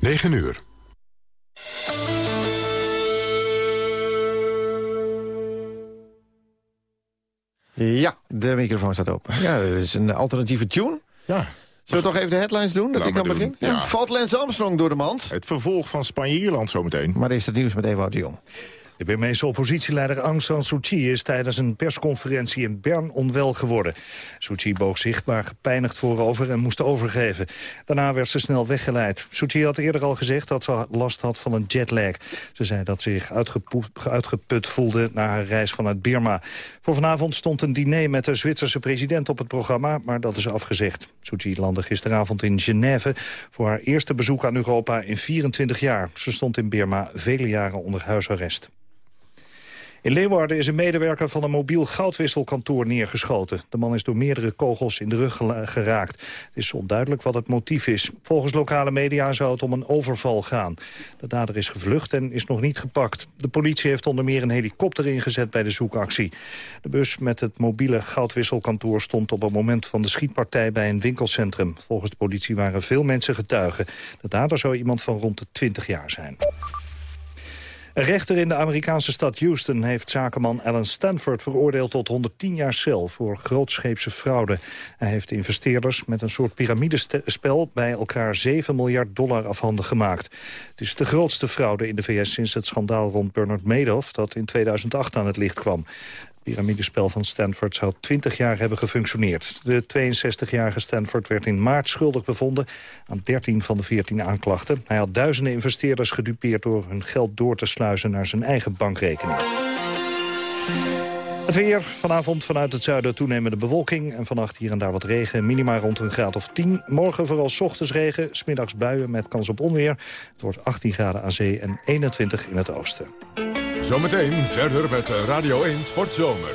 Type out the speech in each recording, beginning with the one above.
9 uur. Ja, de microfoon staat open. Ja, dat is een alternatieve tune. Ja. Zullen we toch even de headlines doen, dat Laat ik dan begin? ja. Valt Lance Armstrong door de mand? Het vervolg van Spanje-Ierland zometeen. Maar eerst het nieuws met Ewout de Jong. De Burmeese oppositieleider Aung San Suu Kyi is tijdens een persconferentie in Bern onwel geworden. Suu Kyi boog zichtbaar gepijnigd voorover en moest overgeven. Daarna werd ze snel weggeleid. Suu Kyi had eerder al gezegd dat ze last had van een jetlag. Ze zei dat ze zich uitgeput voelde na haar reis vanuit Birma. Voor vanavond stond een diner met de Zwitserse president op het programma, maar dat is afgezegd. Suu Kyi landde gisteravond in Genève voor haar eerste bezoek aan Europa in 24 jaar. Ze stond in Birma vele jaren onder huisarrest. In Leeuwarden is een medewerker van een mobiel goudwisselkantoor neergeschoten. De man is door meerdere kogels in de rug geraakt. Het is onduidelijk wat het motief is. Volgens lokale media zou het om een overval gaan. De dader is gevlucht en is nog niet gepakt. De politie heeft onder meer een helikopter ingezet bij de zoekactie. De bus met het mobiele goudwisselkantoor stond op het moment van de schietpartij bij een winkelcentrum. Volgens de politie waren veel mensen getuigen. De dader zou iemand van rond de 20 jaar zijn. Een rechter in de Amerikaanse stad Houston heeft zakenman Alan Stanford veroordeeld tot 110 jaar cel voor grootscheepse fraude. Hij heeft investeerders met een soort piramidespel bij elkaar 7 miljard dollar afhandig gemaakt. Het is de grootste fraude in de VS sinds het schandaal rond Bernard Madoff dat in 2008 aan het licht kwam. Piramidespel van Stanford zou 20 jaar hebben gefunctioneerd. De 62-jarige Stanford werd in maart schuldig bevonden aan 13 van de 14 aanklachten. Hij had duizenden investeerders gedupeerd door hun geld door te sluizen naar zijn eigen bankrekening. Het weer, vanavond vanuit het zuiden toenemende bewolking... en vannacht hier en daar wat regen, minima rond een graad of 10. Morgen vooral ochtends regen, smiddags buien met kans op onweer. Het wordt 18 graden aan zee en 21 in het oosten. Zometeen verder met Radio 1 Sportzomer.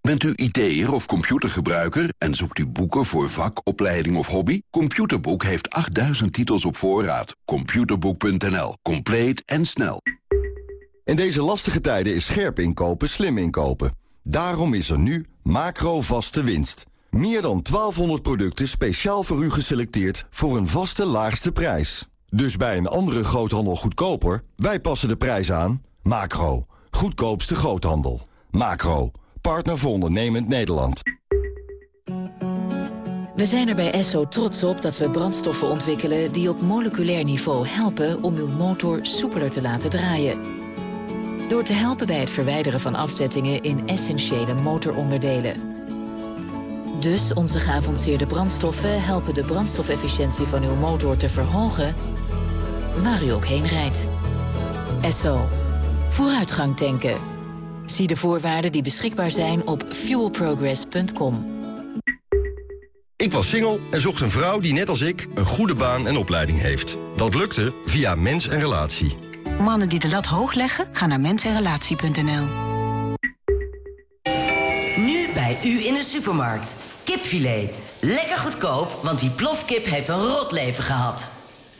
Bent u IT'er of computergebruiker en zoekt u boeken voor vak, opleiding of hobby? Computerboek heeft 8000 titels op voorraad. Computerboek.nl. Compleet en snel. In deze lastige tijden is scherp inkopen slim inkopen. Daarom is er nu macro vaste winst. Meer dan 1200 producten speciaal voor u geselecteerd voor een vaste laagste prijs. Dus bij een andere groothandel goedkoper, wij passen de prijs aan. Macro, goedkoopste groothandel. Macro, partner voor ondernemend Nederland. We zijn er bij Esso trots op dat we brandstoffen ontwikkelen... die op moleculair niveau helpen om uw motor soepeler te laten draaien. Door te helpen bij het verwijderen van afzettingen in essentiële motoronderdelen. Dus onze geavanceerde brandstoffen helpen de brandstofefficiëntie van uw motor te verhogen... waar u ook heen rijdt. Esso. Vooruitgang tanken. Zie de voorwaarden die beschikbaar zijn op fuelprogress.com. Ik was single en zocht een vrouw die net als ik een goede baan en opleiding heeft. Dat lukte via Mens en Relatie. Mannen die de lat hoog leggen, gaan naar mensenrelatie.nl. Nu bij u in de supermarkt. Kipfilet. Lekker goedkoop, want die plofkip heeft een rot leven gehad.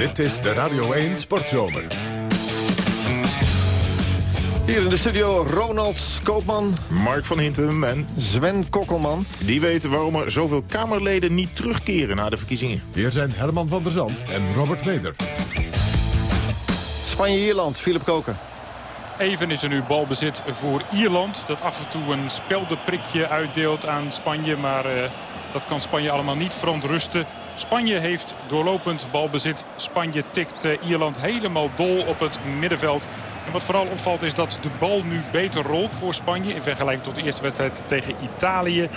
Dit is de Radio 1 Sportzomer. Hier in de studio Ronald Koopman, Mark van Hintem en Sven Kokkelman. die weten waarom er zoveel Kamerleden niet terugkeren na de verkiezingen. Hier zijn Herman van der Zand en Robert Meder. Spanje-Ierland, Philip Koken. Even is er nu balbezit voor Ierland. Dat af en toe een speldenprikje uitdeelt aan Spanje. Maar eh, dat kan Spanje allemaal niet verontrusten. Spanje heeft doorlopend balbezit. Spanje tikt eh, Ierland helemaal dol op het middenveld. En wat vooral opvalt is dat de bal nu beter rolt voor Spanje. In vergelijking tot de eerste wedstrijd tegen Italië.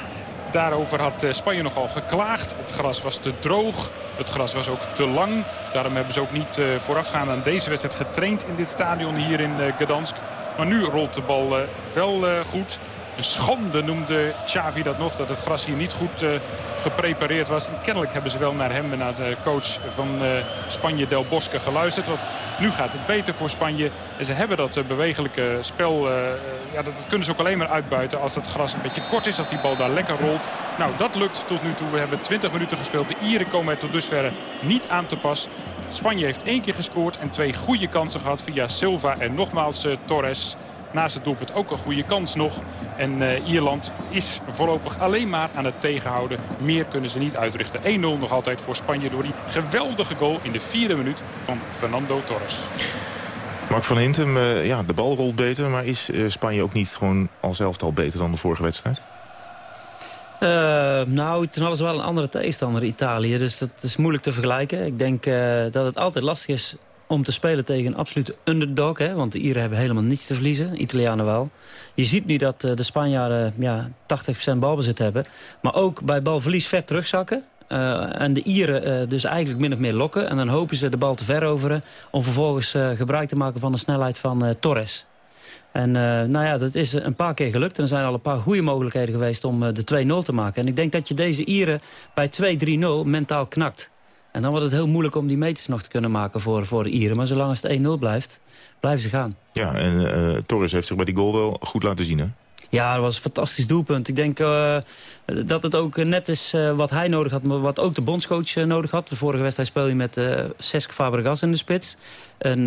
Daarover had eh, Spanje nogal geklaagd. Het gras was te droog. Het gras was ook te lang. Daarom hebben ze ook niet eh, voorafgaand aan deze wedstrijd getraind in dit stadion hier in Gdansk. Maar nu rolt de bal wel goed. Een schande noemde Xavi dat nog. Dat het gras hier niet goed uh, geprepareerd was. En kennelijk hebben ze wel naar hem en naar de coach van uh, Spanje Del Bosque geluisterd. Want nu gaat het beter voor Spanje. En ze hebben dat uh, bewegelijke spel. ja, dat, kunnen ze ook alleen maar uitbuiten als het gras een beetje kort is. Als die bal daar lekker rolt. Nou, dat lukt tot nu toe. We hebben 20 minuten gespeeld. De Ieren komen er tot dusver niet aan te pas. Spanje heeft één keer gescoord en twee goede kansen gehad via Silva en nogmaals Torres. Naast het doelpunt ook een goede kans nog. En uh, Ierland is voorlopig alleen maar aan het tegenhouden. Meer kunnen ze niet uitrichten. 1-0 nog altijd voor Spanje door die geweldige goal in de vierde minuut van Fernando Torres. Mark van Hintem, uh, ja, de bal rolt beter. Maar is uh, Spanje ook niet gewoon al zelf al beter dan de vorige wedstrijd? Uh, nou, toen hadden ze wel een andere tegenstander, Italië. Dus dat is moeilijk te vergelijken. Ik denk uh, dat het altijd lastig is om te spelen tegen een absolute underdog. Hè? Want de Ieren hebben helemaal niets te verliezen. Italianen wel. Je ziet nu dat uh, de Spanjaarden ja, 80% balbezit hebben. Maar ook bij balverlies ver terugzakken. Uh, en de Ieren uh, dus eigenlijk min of meer lokken. En dan hopen ze de bal te veroveren... om vervolgens gebruik te maken van de snelheid van Torres. En nou ja, dat is een paar keer gelukt. Er zijn al een paar goede mogelijkheden geweest om de 2-0 te maken. En ik denk dat je deze Ieren bij 2-3-0 mentaal knakt. En dan wordt het heel moeilijk om die meters nog te kunnen maken voor, voor de Ieren. Maar zolang het 1-0 blijft, blijven ze gaan. Ja, en uh, Torres heeft zich bij die goal wel goed laten zien, hè? Ja, dat was een fantastisch doelpunt. Ik denk uh, dat het ook net is uh, wat hij nodig had, maar wat ook de bondscoach uh, nodig had. De vorige wedstrijd speelde hij met Cesc Fabregas in de spits. Een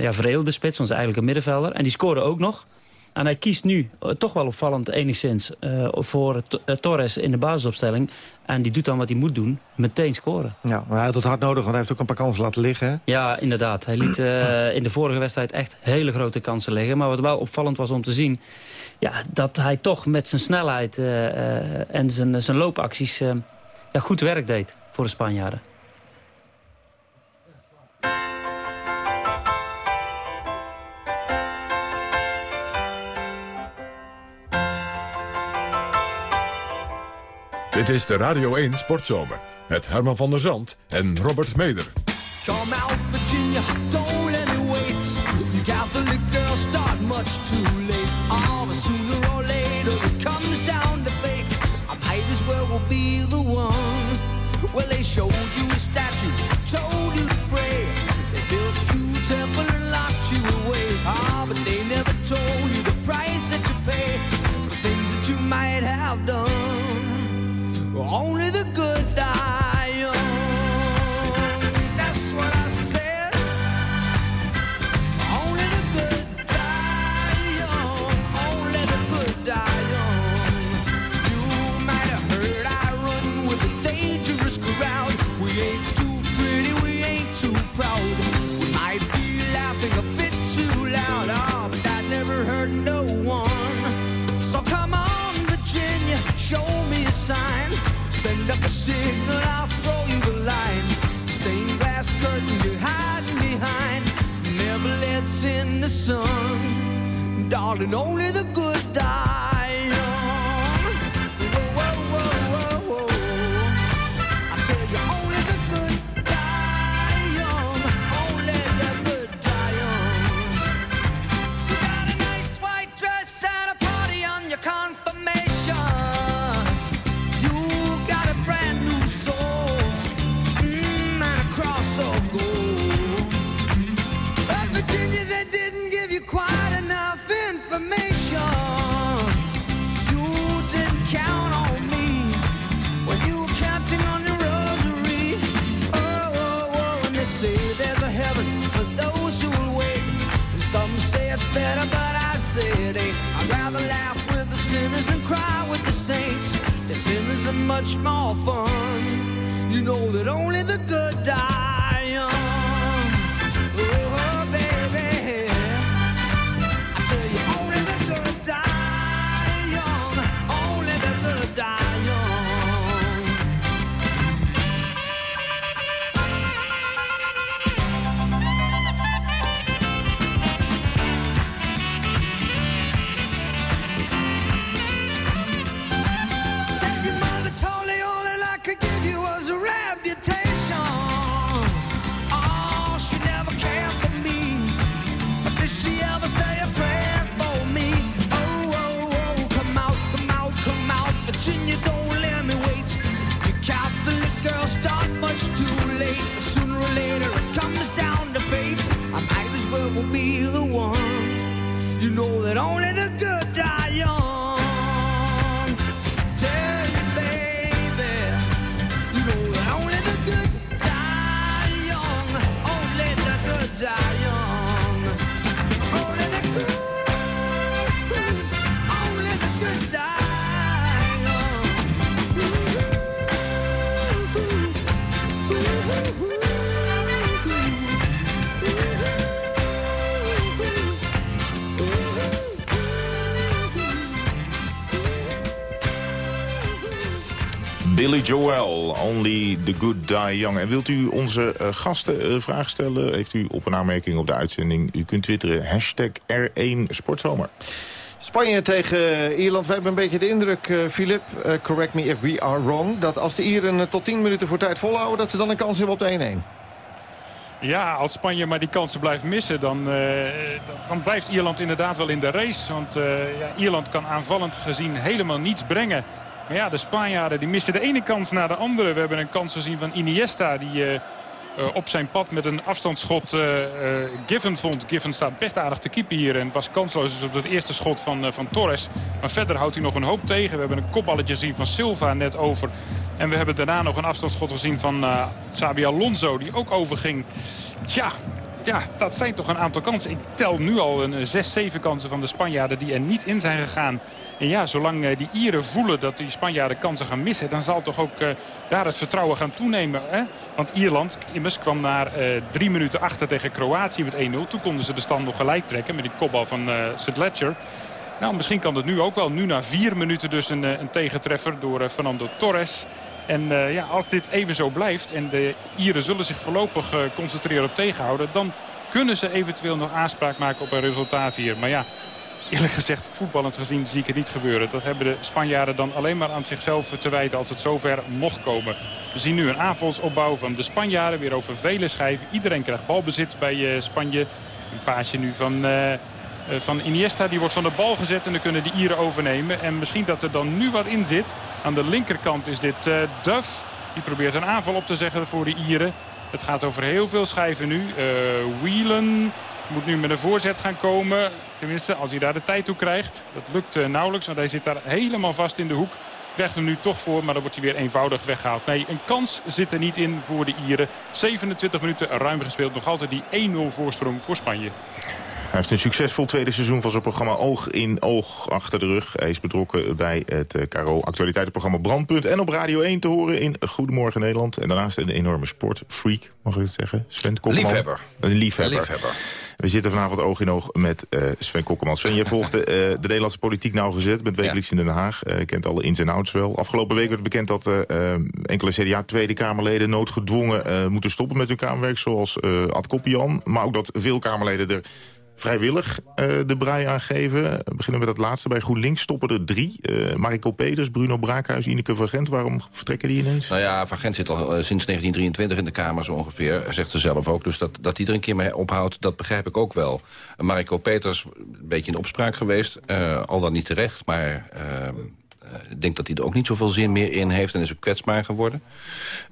ja, veredelde spits, want eigenlijk een middenvelder. En die scoorde ook nog. En hij kiest nu, uh, toch wel opvallend enigszins, uh, voor uh, Torres in de basisopstelling. En die doet dan wat hij moet doen, meteen scoren. Ja, maar hij had het hard nodig, want hij heeft ook een paar kansen laten liggen. Hè? Ja, inderdaad. Hij liet in de vorige wedstrijd echt hele grote kansen liggen. Maar wat wel opvallend was om te zien... Ja, dat hij toch met zijn snelheid en zijn, zijn loopacties ja, goed werk deed voor de Spanjaarden. Dit is de Radio 1 Sportzomer met Herman van der Zand en Robert Meder. Come out Virginia, don't let me wait. You Catholic girls start much too late. Oh, but sooner or later it comes down to fate. I might as well be the one. Well, they showed you a statue, told you to pray. They built you a sign. Send up a signal, I'll throw you the line. Stained glass curtain you're hiding behind. Never lets in the sun. Darling, only the much more fun. You know that only the good die Billy Joel, Only the Good Die Young. En wilt u onze eh, gasten eh, vragen stellen? Heeft u op een aanmerking op de uitzending? U kunt twitteren hashtag R1 Sportzomer. Spanje tegen Ierland. We hebben een beetje de indruk, eh Filip, correct me if we are wrong... dat als de Ieren tot 10 minuten voor tijd volhouden... dat ze dan een kans hebben op de 1-1. Ja, als Spanje maar die kansen blijft missen, dan, eh, dan blijft Ierland inderdaad wel in de race. Want eh, ja, Ierland kan aanvallend gezien helemaal niets brengen. Maar ja, de Spanjaarden die missen de ene kans na de andere. We hebben een kans gezien van Iniesta die eh, eh, op zijn pad met een afstandsschot eh, Given vond. Given staat best aardig te keeper hier en was kansloos dus op het eerste schot van, van Torres. Maar verder houdt hij nog een hoop tegen. We hebben een kopballetje gezien van Silva net over. En we hebben daarna nog een afstandsschot gezien van eh Xabi Alonso die ook overging. Tja, ja, dat zijn toch een aantal kansen. Ik tel nu al een 6-7 kansen van de Spanjaarden die er niet in zijn gegaan. En ja, zolang eh, die Ieren voelen dat die Spanjaarden kansen gaan missen... dan zal toch ook eh, daar het vertrouwen gaan toenemen. Hè? Want Ierland immers kwam naar eh, drie minuten achter tegen Kroatië met 1-0. Toen konden ze de stand nog gelijk trekken met die kopbal van eh St. Nou, misschien kan het nu ook wel. Nu na vier minuten dus een, eh, een tegentreffer door eh, Fernando Torres. En eh, ja, als dit even zo blijft en de Ieren zullen zich voorlopig eh, concentreren op tegenhouden... dan kunnen ze eventueel nog aanspraak maken op een resultaat hier. Maar ja, eerlijk gezegd, voetballend gezien zie ik het niet gebeuren. Dat hebben de Spanjaarden dan alleen maar aan zichzelf te wijten als het zover mocht komen. We zien nu een aanvalsopbouw van de Spanjaarden weer over vele schijven. Iedereen krijgt balbezit bij eh, Spanje. Een paasje nu van... van Iniesta. Die wordt van de bal gezet en dan kunnen de Ieren overnemen. En misschien dat er dan nu wat in zit. Aan de linkerkant is dit eh, Duff. Die probeert een aanval op te zeggen voor de Ieren. Het gaat over heel veel schijven nu. Eh Whelan moet nu met een voorzet gaan komen. Tenminste, als hij daar de tijd toe krijgt. Dat lukt eh, nauwelijks, want hij zit daar helemaal vast in de hoek. Krijgt hem nu toch voor, maar dan wordt hij weer eenvoudig weggehaald. Nee, een kans zit er niet in voor de Ieren. 27 minuten ruim gespeeld. Nog altijd die 1-0 voorsprong voor Spanje. Hij heeft een succesvol tweede seizoen van zijn programma Oog in Oog achter de rug. Hij is betrokken bij het eh, Caro actualiteitenprogramma Brandpunt. En op Radio 1 te horen in Goedemorgen Nederland. En daarnaast een enorme sportfreak, mag ik het zeggen? Sven Kokkelman. Liefhebber. Een liefhebber. Een liefhebber. We zitten vanavond oog in oog met eh, Sven Kokkelman. Sven, je volgt de, eh, de Nederlandse politiek nauwgezet. Bent wekelijks in Den Haag. Kent alle ins en outs wel. Afgelopen week werd bekend dat enkele CDA-Tweede Kamerleden... noodgedwongen moeten stoppen met hun Kamerwerk. Zoals Ad Koppian. Maar ook dat veel Kamerleden er vrijwillig eh, de brei aangeven. We beginnen met dat laatste. Bij GroenLinks stoppen er drie. Eh Mariko Peters, Bruno Braakhuis, Ineke van Gent. Waarom vertrekken die ineens? Nou ja, Van Gent zit al eh, sinds 1923 in de Kamer zo ongeveer. Zegt ze zelf ook. Dus dat, dat die er een keer mee ophoudt, dat begrijp ik ook wel. En Mariko Peters, een beetje in opspraak geweest. eh, al dan niet terecht, maar... eh, ik denk dat hij er ook niet zoveel zin meer in heeft en is ook kwetsbaar geworden.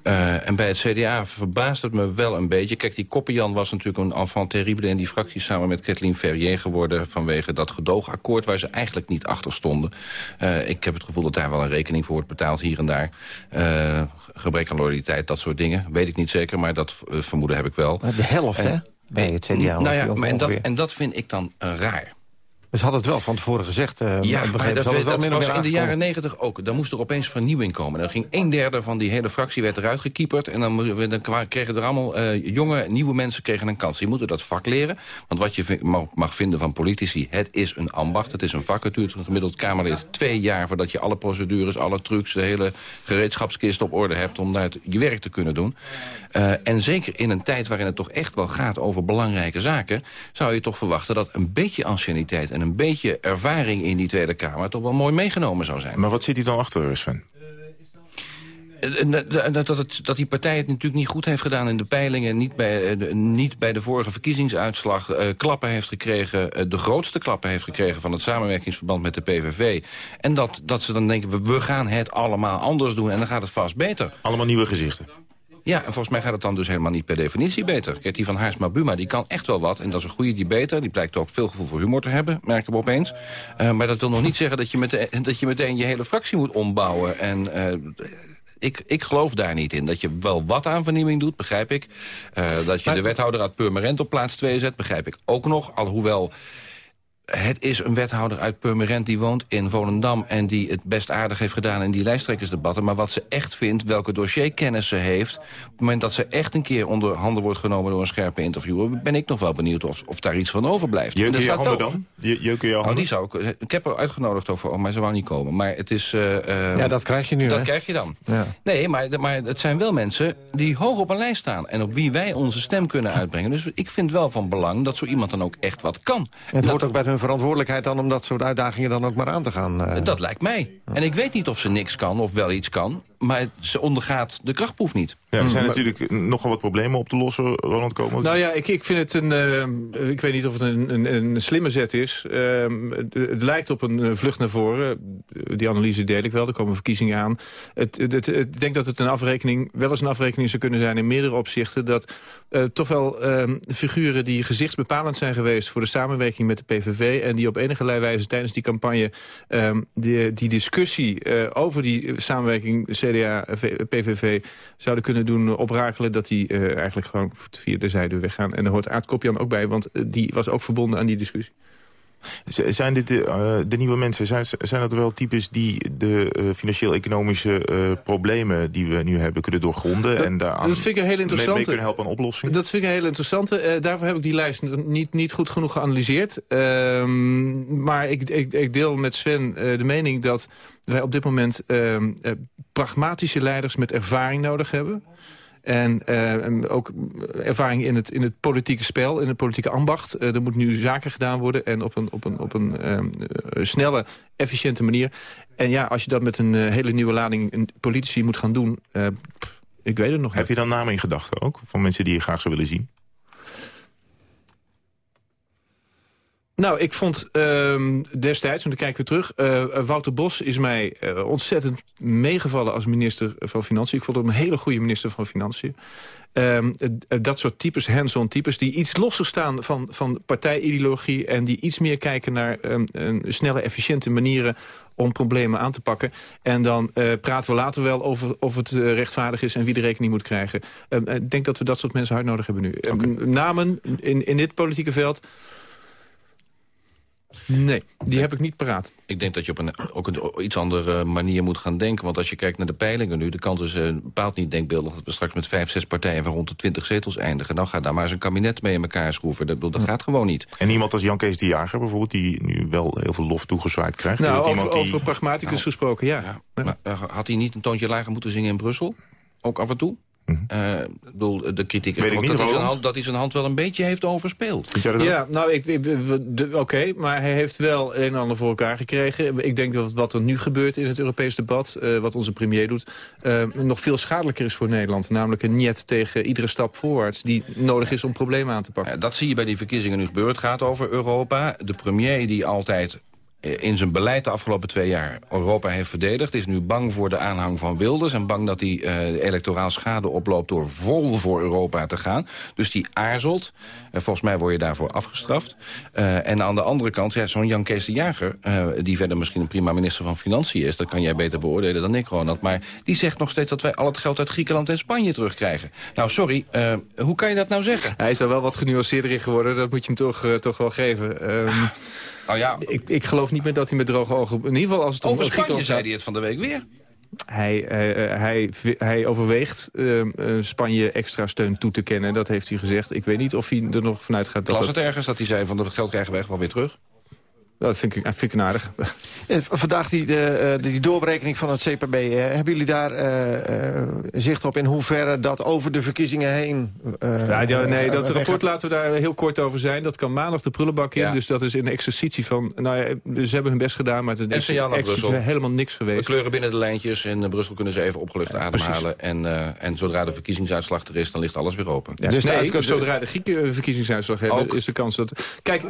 Eh, en bij het CDA verbaast het me wel een beetje. Kijk, die Koppenjan was natuurlijk een enfant terrible in die fractie... samen met Kathleen Ferrier geworden vanwege dat gedoogakkoord... waar ze eigenlijk niet achter stonden. Eh, ik heb het gevoel dat daar wel een rekening voor wordt betaald hier en daar. Gebrek aan loyaliteit, dat soort dingen. Weet ik niet zeker, maar dat vermoeden heb ik wel. De helft, En- hè? Bij het CDA. nou ja, maar en, dat, en dat vind ik dan raar. Dus had het wel van tevoren gezegd. eh, Ja, maar dat, het wel dat was in de jaren negentig ook. Dan moest er opeens vernieuwing komen. Dan ging een derde van die hele fractie werd eruit gekieperd. En dan, dan kregen er allemaal eh, jonge, nieuwe mensen kregen een kans. Die moeten dat vak leren. Want wat je mag, mag vinden van politici, het is een ambacht. Het is een vak. Het duurt een gemiddeld Kamerlid twee jaar... voordat je alle procedures, alle trucs, de hele gereedschapskist op orde hebt... om daar je werk te kunnen doen. Eh, en zeker in een tijd waarin het toch echt wel gaat over belangrijke zaken... zou je toch verwachten dat een beetje anciëniteit... en een beetje ervaring in die Tweede Kamer... toch wel mooi meegenomen zou zijn. Maar wat zit hij dan achter, Sven? Eh, eh, Dat, dat, het, dat die partij het natuurlijk niet goed heeft gedaan in de peilingen... niet bij, eh, de, niet bij de vorige verkiezingsuitslag eh, klappen heeft gekregen... eh, de grootste klappen heeft gekregen van het samenwerkingsverband met de PVV. En dat, dat ze dan denken, we, we gaan het allemaal anders doen... en dan gaat het vast beter. Allemaal nieuwe gezichten. Ja, en volgens mij gaat het dan dus helemaal niet per definitie beter. Kijk, die van Haarsma Buma, die kan echt wel wat. En dat is een goede debater. Die blijkt ook veel gevoel voor humor te hebben, merken we opeens. Uh, maar dat wil nog niet zeggen dat je, meteen, dat je meteen je hele fractie moet ombouwen. En uh, ik, ik geloof daar niet in. Dat je wel wat aan vernieuwing doet, begrijp ik. Uh, dat je de wethouder uit Purmerend op plaats 2 zet, begrijp ik ook nog. Alhoewel het is een wethouder uit Purmerend die woont in Volendam... en die het best aardig heeft gedaan in die lijsttrekkersdebatten. Maar wat ze echt vindt, welke dossierkennis ze heeft... op het moment dat ze echt een keer onder handen wordt genomen... door een scherpe interviewer, ben ik nog wel benieuwd of, of daar iets van overblijft. Jeuken je handen wel... dan? Je, jeuken je handen? Oh, die zou ik... Ik heb er uitgenodigd over, maar ze wou niet komen. Maar het is... Uh, uh, ja, dat krijg je nu, Dat hè? krijg je dan. Ja. Nee, maar, maar het zijn wel mensen die hoog op een lijst staan... en op wie wij onze stem kunnen uitbrengen. Dus ik vind wel van belang dat zo iemand dan ook echt wat kan. En het dat... hoort ook bij hun verantwoordelijkheid dan om dat soort uitdagingen dan ook maar aan te gaan. Uh... Dat lijkt mij. En ik weet niet of ze niks kan of wel iets kan. Maar ze ondergaat de krachtproef niet. Ja, er zijn mm. natuurlijk nogal wat problemen op te lossen, Ronald Komen. Nou ja, ik, ik vind het een... Uh, ik weet niet of het een, een, een slimme zet is. Uh, het, het, lijkt op een vlucht naar voren. Die analyse deel ik wel. Er komen verkiezingen aan. Het, het, ik denk dat het een afrekening, wel eens een afrekening zou kunnen zijn... in meerdere opzichten. Dat uh, toch wel ehm, figuren die gezichtsbepalend zijn geweest... voor de samenwerking met de PVV... en die op enige wijze tijdens die campagne... ehm, die, die discussie over die samenwerking CDA, PVV zouden kunnen doen oprakelen... dat die uh, eigenlijk gewoon via de zijde weggaan. En daar hoort Aard Kopjan ook bij, want uh, die was ook verbonden aan die discussie. Zijn dit de, uh, de nieuwe mensen, zijn, zijn dat wel types die de uh, financieel-economische uh, problemen die we nu hebben kunnen doorgronden? Dat, en daar dat vind ik een hele interessante. Mee, mee kunnen helpen aan oplossingen? Dat vind ik een hele interessante. daarvoor heb ik die lijst niet, niet goed genoeg geanalyseerd. Maar ik, ik, ik, deel met Sven de mening dat wij op dit moment ehm, pragmatische leiders met ervaring nodig hebben. En uh, ook ervaring in het, in het politieke spel, in het politieke ambacht. Uh, er moet nu zaken gedaan worden en op een, op een, op een uh, snelle, efficiënte manier. En ja, als je dat met een hele nieuwe lading politici moet gaan doen... Ik weet het nog Heb niet. je dan namen in gedachten ook, van mensen die je graag zou willen zien? Nou, ik vond uh, destijds, want dan kijken we terug... Uh, Wouter Bos is mij uh, ontzettend meegevallen als minister van Financiën. Ik vond hem een hele goede minister van Financiën. Uh, dat soort types, hands-on types... die iets losser staan van, van partijideologie... en die iets meer kijken naar um, snelle, efficiënte manieren om problemen aan te pakken. En dan uh, praten we later wel over of het uh, rechtvaardig is... en wie de rekening moet krijgen. Uh, ik denk dat we dat soort mensen hard nodig hebben nu. Okay. namen in, in dit politieke veld... Nee, die heb ik niet paraat. Ik denk dat je op een, ook een iets andere manier moet gaan denken. Want als je kijkt naar de peilingen nu... de kans is uh, bepaald niet denkbeeldig dat we straks met vijf, zes partijen... van rond de twintig zetels eindigen. Dan ga daar maar eens een kabinet mee in elkaar schroeven. Dat, dat gaat gewoon niet. En iemand als Jan Kees de Jager bijvoorbeeld... die nu wel heel veel lof toegezwaaid krijgt. Nou, over, iemand die... over pragmaticus nou, gesproken, ja. ja, ja. Maar, uh, had hij niet een toontje lager moeten zingen in Brussel? Ook af en toe? Mhm. Uh, ik bedoel, de kritiek is ook dat, hij hand, dat hij zijn hand wel een beetje heeft overspeeld. Ja, nou, ik, ik oké, okay, maar hij heeft wel een en ander voor elkaar gekregen. Ik denk dat wat er nu gebeurt in het Europees debat, uh, wat onze premier doet, uh, nog veel schadelijker is voor Nederland. Namelijk een niet tegen iedere stap voorwaarts die nodig is om problemen aan te pakken. dat zie je bij die verkiezingen nu gebeuren. Het gaat over Europa. De premier die altijd in zijn beleid de afgelopen twee jaar Europa heeft verdedigd... is nu bang voor de aanhang van Wilders... en bang dat hij uh, electoraal schade oploopt door vol voor Europa te gaan. Dus die aarzelt. Uh, volgens mij word je daarvoor afgestraft. Uh, en aan de andere kant, ja, zo'n Jan Kees de Jager... die verder misschien een prima minister van Financiën is... dat kan jij beter beoordelen dan ik, Ronald. Maar die zegt nog steeds dat wij al het geld uit Griekenland en Spanje terugkrijgen. Nou, sorry, hoe kan je dat nou zeggen? Hij is er wel wat genuanceerder in geworden. Dat moet je hem toch, toch wel geven. Um... Nou ja, ik, ik geloof niet meer dat hij met droge ogen... In ieder geval als het om over Spanje zei hij het van de week weer. Hij, uh, hij, hij overweegt uh, Spanje extra steun toe te kennen. Dat heeft hij gezegd. Ik weet niet of hij er nog vanuit gaat... Dat was het ergens dat hij zei van dat geld krijgen we echt wel weer terug? Dat vind ik, vind ik aardig. Vandaag die, de, die doorberekening van het CPB. Hebben jullie daar uh, uh, zicht op in hoeverre dat over de verkiezingen heen... Uh, ja, ja, nee, dat rapport laten we daar heel kort over zijn. Dat kan maandag de prullenbak in. Ja. Dus dat is een exercitie van... Nou ja, ze hebben hun best gedaan, maar het is Brussel. helemaal niks geweest. We kleuren binnen de lijntjes. In Brussel kunnen ze even opgelucht ja, ademhalen. En, uh, en zodra de verkiezingsuitslag er is, dan ligt alles weer open. Ja, dus nee, de zodra de Grieken verkiezingsuitslag hebben, Ook. is de kans dat... Kijk,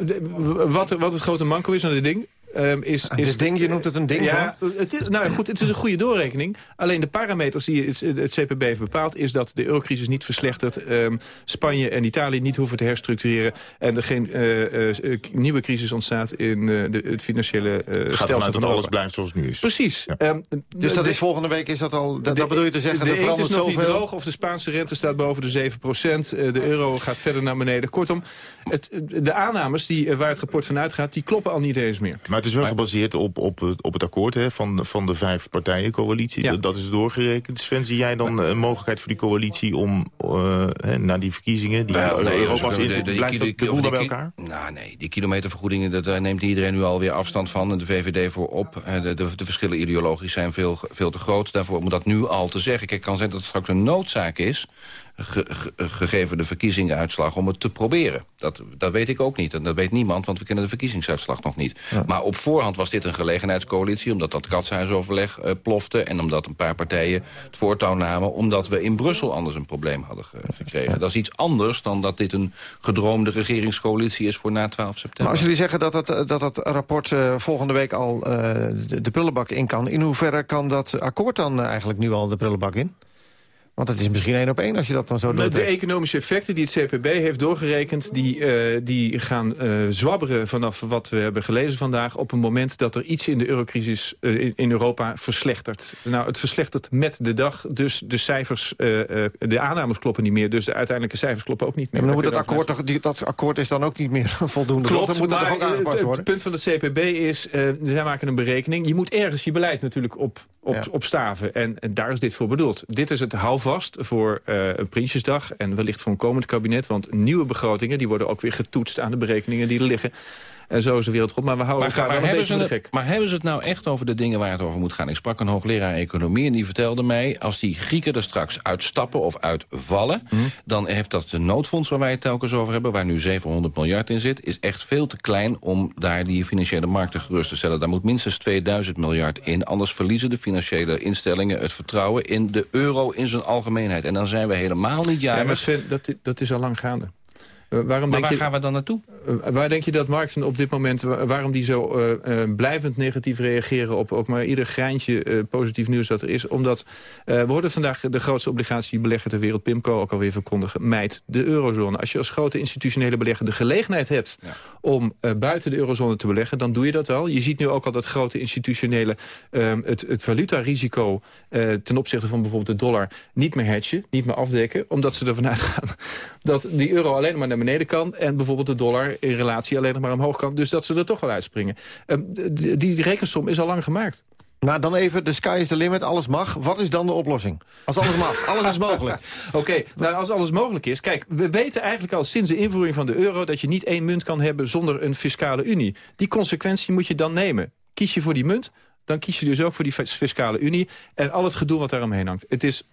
wat, wat het grote manko is aan dit ding... ehm, is... is dus ding, je noemt het een ding, Ja, het is, nou goed, het is een goede doorrekening. Alleen de parameters die het, het CPB heeft bepaald... is dat de eurocrisis niet verslechtert. ehm, Spanje en Italië niet hoeven te herstructureren... en er geen eh, eh, nieuwe crisis ontstaat in eh, de, het financiële eh Het gaat stelsel ervan uit van dat alles blijft zoals het nu is. Precies. Ehm, Dus dat de- is volgende week, is dat al... Dat, dat bedoel je te zeggen, de er verandert is nog niet droog of de Spaanse rente staat boven de 7% De euro gaat verder naar beneden. Kortom, het, de aannames die, waar het rapport van uitgaat... die kloppen al niet eens meer. Maar het is wel gebaseerd op, op, het- op het akkoord hè, van, van de vijf partijen coalitie. Ja. Dat, is doorgerekend. Sven, zie jij dan een mogelijkheid voor die coalitie om eh, hè, na die verkiezingen... die Wel, nee, Europa's in blijft de boel bij elkaar? Nou nee, die kilometervergoedingen, dat, daar neemt iedereen nu alweer afstand van. En de VVD voorop. De, de, de verschillen ideologisch zijn veel, veel te groot. Daarvoor moet dat nu al te zeggen. Kijk, kan zijn dat het straks een noodzaak is... ge- ge- gegeven de verkiezingsuitslag, om het te proberen. Dat, dat weet ik ook niet. En dat weet niemand, want we kennen de verkiezingsuitslag nog niet. Maar op voorhand was dit een gelegenheidscoalitie... omdat dat katshuisoverleg eh, plofte... en omdat een paar partijen het voortouw namen... omdat we in Brussel anders een probleem hadden ge- gekregen. Dat is iets anders dan dat dit een gedroomde regeringscoalitie is... voor na 12 september. Maar als jullie zeggen dat het, dat het rapport eh, volgende week al eh, de, de prullenbak in kan... in hoeverre kan dat akkoord dan eigenlijk nu al de prullenbak in? Want het is misschien één op één als je dat dan zo doet. de economische effecten die het CPB heeft doorgerekend... die, eh, die gaan eh, zwabberen vanaf wat we hebben gelezen vandaag... op een moment dat er iets in de eurocrisis eh, in, Europa verslechtert. Nou, het verslechtert met de dag, dus de cijfers... de aannames kloppen niet meer, dus de uiteindelijke cijfers kloppen ook niet meer. maar dan moet dat, akkoord, toch- die, dat akkoord is dan ook niet meer voldoende. Klopt, dan moet dat maar toch ook aangepast het- worden? Het punt van het CPB is, zij maken een berekening. Je moet ergens je beleid natuurlijk op, op, Ja. op staven. En, en daar is dit voor bedoeld. Dit is het houvast voor eh, een Prinsjesdag en wellicht voor een komend kabinet. Want nieuwe begrotingen die worden ook weer getoetst aan de berekeningen die er liggen. En zo is de wereld goed. Maar we houden Maar, elkaar maar wel een hebben beetje ze voor de het, gek. maar hebben ze het nou echt over de dingen waar het over moet gaan? Ik sprak een hoogleraar economie en die vertelde mij... als die Grieken er straks uitstappen of uitvallen... Mhm. dan heeft dat de noodfonds waar wij het telkens over hebben... waar nu 700 miljard in zit... is echt veel te klein om daar die financiële markten gerust te stellen. Daar moet minstens 2000 miljard in. Anders verliezen de financiële instellingen het vertrouwen... in de euro in zijn algemeenheid. En dan zijn we helemaal niet Ja, jarig. maar Sven, dat, dat is al lang gaande. Eh, waarom maar denk waar je, gaan we dan naartoe? Eh, waar denk je dat markten op dit moment, wa- waarom die zo eh, eh, blijvend negatief reageren op ook maar ieder greintje eh, positief nieuws dat er is? Omdat eh, we hoorden vandaag de grootste obligatiebelegger ter wereld, PIMCO, ook alweer verkondigen, mijt de eurozone. Als je als grote institutionele belegger de gelegenheid hebt om eh, buiten de eurozone te beleggen, dan doe je dat al. Je ziet nu ook al dat grote institutionele eh, het, het valutarisico eh, ten opzichte van bijvoorbeeld de dollar niet meer hedgen, niet meer afdekken, omdat ze ervan uitgaan dat die euro alleen maar naar beneden kan... en bijvoorbeeld de dollar in relatie alleen nog maar omhoog kan. Dus dat ze er toch wel uitspringen. Ehm, die, die rekensom is al lang gemaakt. Nou, dan even, de sky is the limit, alles mag. Wat is dan de oplossing? Als alles mag, alles is mogelijk. Oké, nou als alles mogelijk is... Kijk, we weten eigenlijk al sinds de invoering van de euro... dat je niet één munt kan hebben zonder een fiscale unie. Die consequentie moet je dan nemen. Kies je voor die munt, dan kies je dus ook voor die fis- fiscale unie... en al het gedoe wat daaromheen hangt. Het is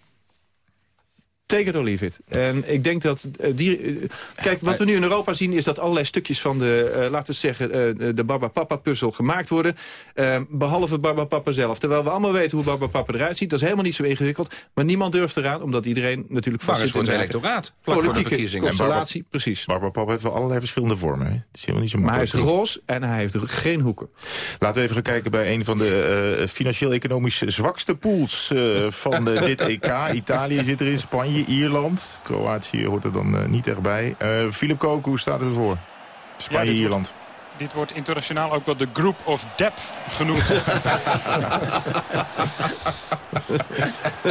Take it or leave it. En ik denk dat eh, die... eh, kijk, wat we nu in Europa zien is dat allerlei stukjes van de, eh, laten we zeggen, eh, de Baba Papa puzzel gemaakt worden. eh, behalve Baba Papa zelf. Terwijl we allemaal weten hoe Baba Papa eruit ziet. Dat is helemaal niet zo ingewikkeld. Maar niemand durft eraan, omdat iedereen natuurlijk vast is zit voor in het electoraat, vlak voor de Politieke constellatie, precies. Barbara Pap heeft wel allerlei verschillende vormen. Hè? Het is helemaal niet zo Maar hij makkelijk. is roze en hij heeft geen hoeken. Laten we even gaan kijken bij een van de eh, financieel-economisch zwakste pools eh, van dit EK. Italië zit erin, Spanje, Ierland. Kroatië hoort er dan eh, niet echt bij. Eh Philip Kook, hoe staat het ervoor? Spanje, Ierland. Dit wordt internationaal ook wel de Group of Depth genoemd.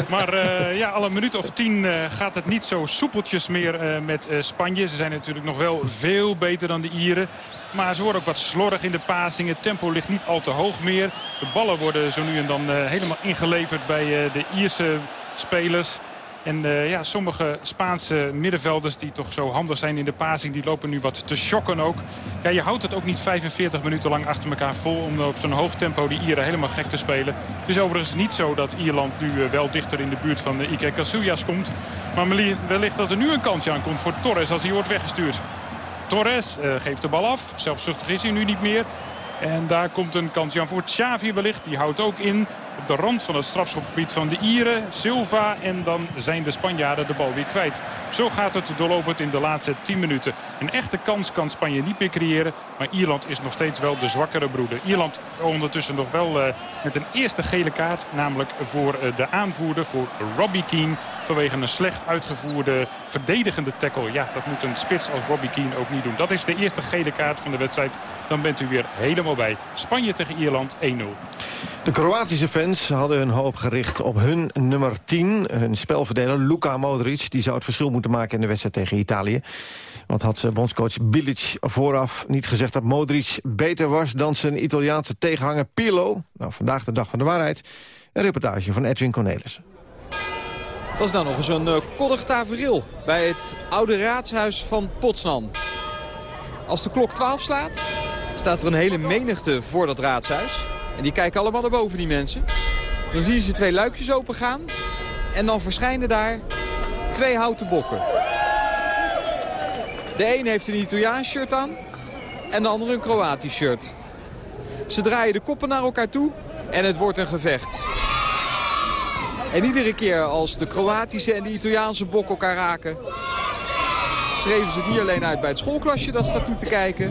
maar eh, ja, al een minuut of tien eh, gaat het niet zo soepeltjes meer eh, met eh, Spanje. Ze zijn natuurlijk nog wel veel beter dan de Ieren. Maar ze worden ook wat slordig in de passingen. Het tempo ligt niet al te hoog meer. De ballen worden zo nu en dan eh, helemaal ingeleverd bij eh, de Ierse spelers. En eh, ja, sommige Spaanse middenvelders die toch zo handig zijn in de passing... die lopen nu wat te shocken ook. Ja, je houdt het ook niet 45 minuten lang achter elkaar vol... om op zo'n hoog tempo die Ieren helemaal gek te spelen. Het is overigens niet zo dat Ierland nu eh, wel dichter in de buurt van de Iker Casillas komt. Maar wellicht dat er nu een kansje aankomt voor Torres als hij wordt weggestuurd. Torres eh, geeft de bal af. Zelfzuchtig is hij nu niet meer. En daar komt een kans aan voor Xavi wellicht. Die houdt ook in. op de rand van het strafschopgebied van de Ieren. Silva en dan zijn de Spanjaarden de bal weer kwijt. Zo gaat het doorlopend in de laatste 10 minuten. Een echte kans kan Spanje niet meer creëren. Maar Ierland is nog steeds wel de zwakkere broeder. Ierland ondertussen nog wel uh, met een eerste gele kaart. Namelijk voor uh, de aanvoerder, voor Robbie Keane. Vanwege een slecht uitgevoerde verdedigende tackle. Ja, dat moet een spits als Robbie Keane ook niet doen. Dat is de eerste gele kaart van de wedstrijd. Dan bent u weer helemaal bij. Spanje tegen Ierland 1-0. De Kroatische fans hadden hun hoop gericht op hun nummer 10. Hun spelverdeler Luka Modric. Die zou het verschil moeten maken in de wedstrijd tegen Italië. Want had bondscoach Bilic vooraf niet gezegd dat Modric beter was... dan zijn Italiaanse tegenhanger Pirlo. Nou, vandaag de dag van de waarheid. Een reportage van Edwin Cornelissen. Is nou nog eens een uh, koddig tafereel bij het oude raadshuis van Potsdam. Als de klok 12 slaat, staat er een hele menigte voor dat raadshuis. En die kijken allemaal naar boven, die mensen. Dan zien ze twee luikjes opengaan. En dan verschijnen daar twee houten bokken. De een heeft een Italiaans shirt aan en de andere een Kroatisch shirt. Ze draaien de koppen naar elkaar toe en het wordt een gevecht. En iedere keer als de Kroatische en de Italiaanse bok elkaar raken... schreven ze het niet alleen uit bij het schoolklasje dat staat toe te kijken...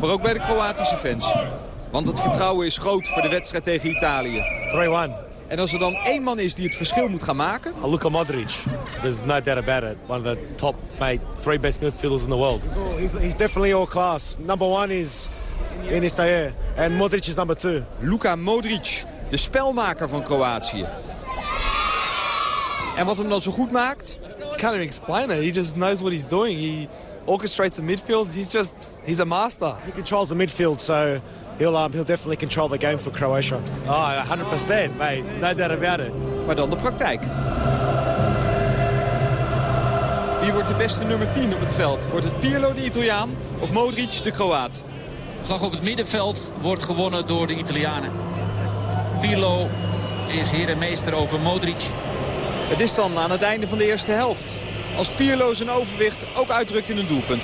maar ook bij de Kroatische fans. Want het vertrouwen is groot voor de wedstrijd tegen Italië. 3-1. En als er dan één man is die het verschil moet gaan maken... Luka Modric. There's no doubt about it. One of the top, mate, three best midfielders in the world. He's, he's definitely all class. Number one is Iniesta here. And Modric is number two. Luka Modric, de spelmaker van Kroatië. En wat hem dan zo goed maakt? You can't even explain it. He just knows what he's doing. He orchestrates the midfield. He's just, he's a master. He controls the midfield, so he'll, um, he'll definitely control the game for Croatia. Oh, 100%, mate. No doubt about it. Maar dan de praktijk. Wie wordt de beste nummer 10 op het veld? Wordt het Pirlo de Italiaan of Modric de Kroaat? Slag op het middenveld wordt gewonnen door de Italianen. Pirlo is heer en meester over Modric. Het is dan aan het einde van de eerste helft. Als Pirlo zijn overwicht ook uitdrukt in een doelpunt.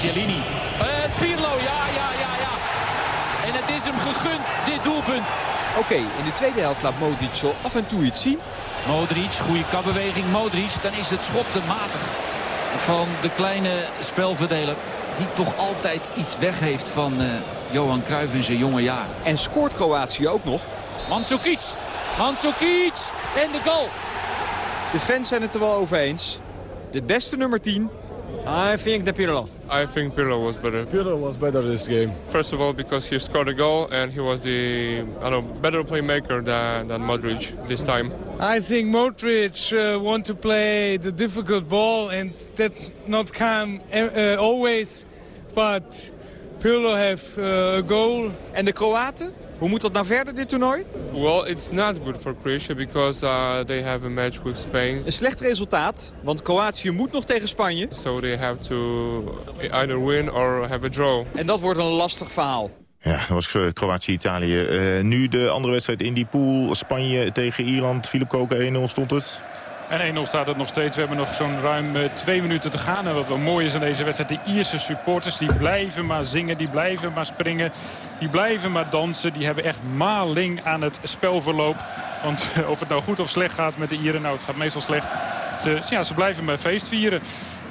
Chiellini. Uh, Pirlo, ja, ja, ja, ja. En het is hem gegund, dit doelpunt. Oké, okay, in de tweede helft laat Modric zo af en toe iets zien. Modric, goede kapbeweging. Modric, dan is het schot te matig van de kleine spelverdeler. Die toch altijd iets weg heeft van uh, Johan Cruijff in zijn jonge jaar. En scoort Kroatië ook nog? Mandzukic, Mandzukic en de goal. De fans zijn het er wel over eens. De beste nummer 10. I think the Pirlo. I think Pirlo was better. Pirlo was better this game. First of all, because he scored a goal and he was the I know better playmaker than than Modric this time. I think Modric uh, want to play the difficult ball and that not come uh, always, but Pirlo have uh, a goal. En de Kroaten? Hoe moet dat nou verder, dit toernooi? Well, it's not good for Croatia because uh, they have a match with Spain. Een slecht resultaat, want Kroatië moet nog tegen Spanje. So they have to either win or have a draw. En dat wordt een lastig verhaal. Ja, dat was Kroatië-Italië. Uh, nu de andere wedstrijd in die pool. Spanje tegen Ierland. Philip Koken 1-0 stond het. En 1-0 staat het nog steeds. We hebben nog zo'n ruim uh, twee minuten te gaan. En wat wel mooi is in deze wedstrijd, de Ierse supporters... die blijven maar zingen, die blijven maar springen, die blijven maar dansen. Die hebben echt maling aan het spelverloop. Want uh, of het nou goed of slecht gaat met de Ieren... nou, het gaat meestal slecht. Ze, ja, ze blijven maar feest vieren.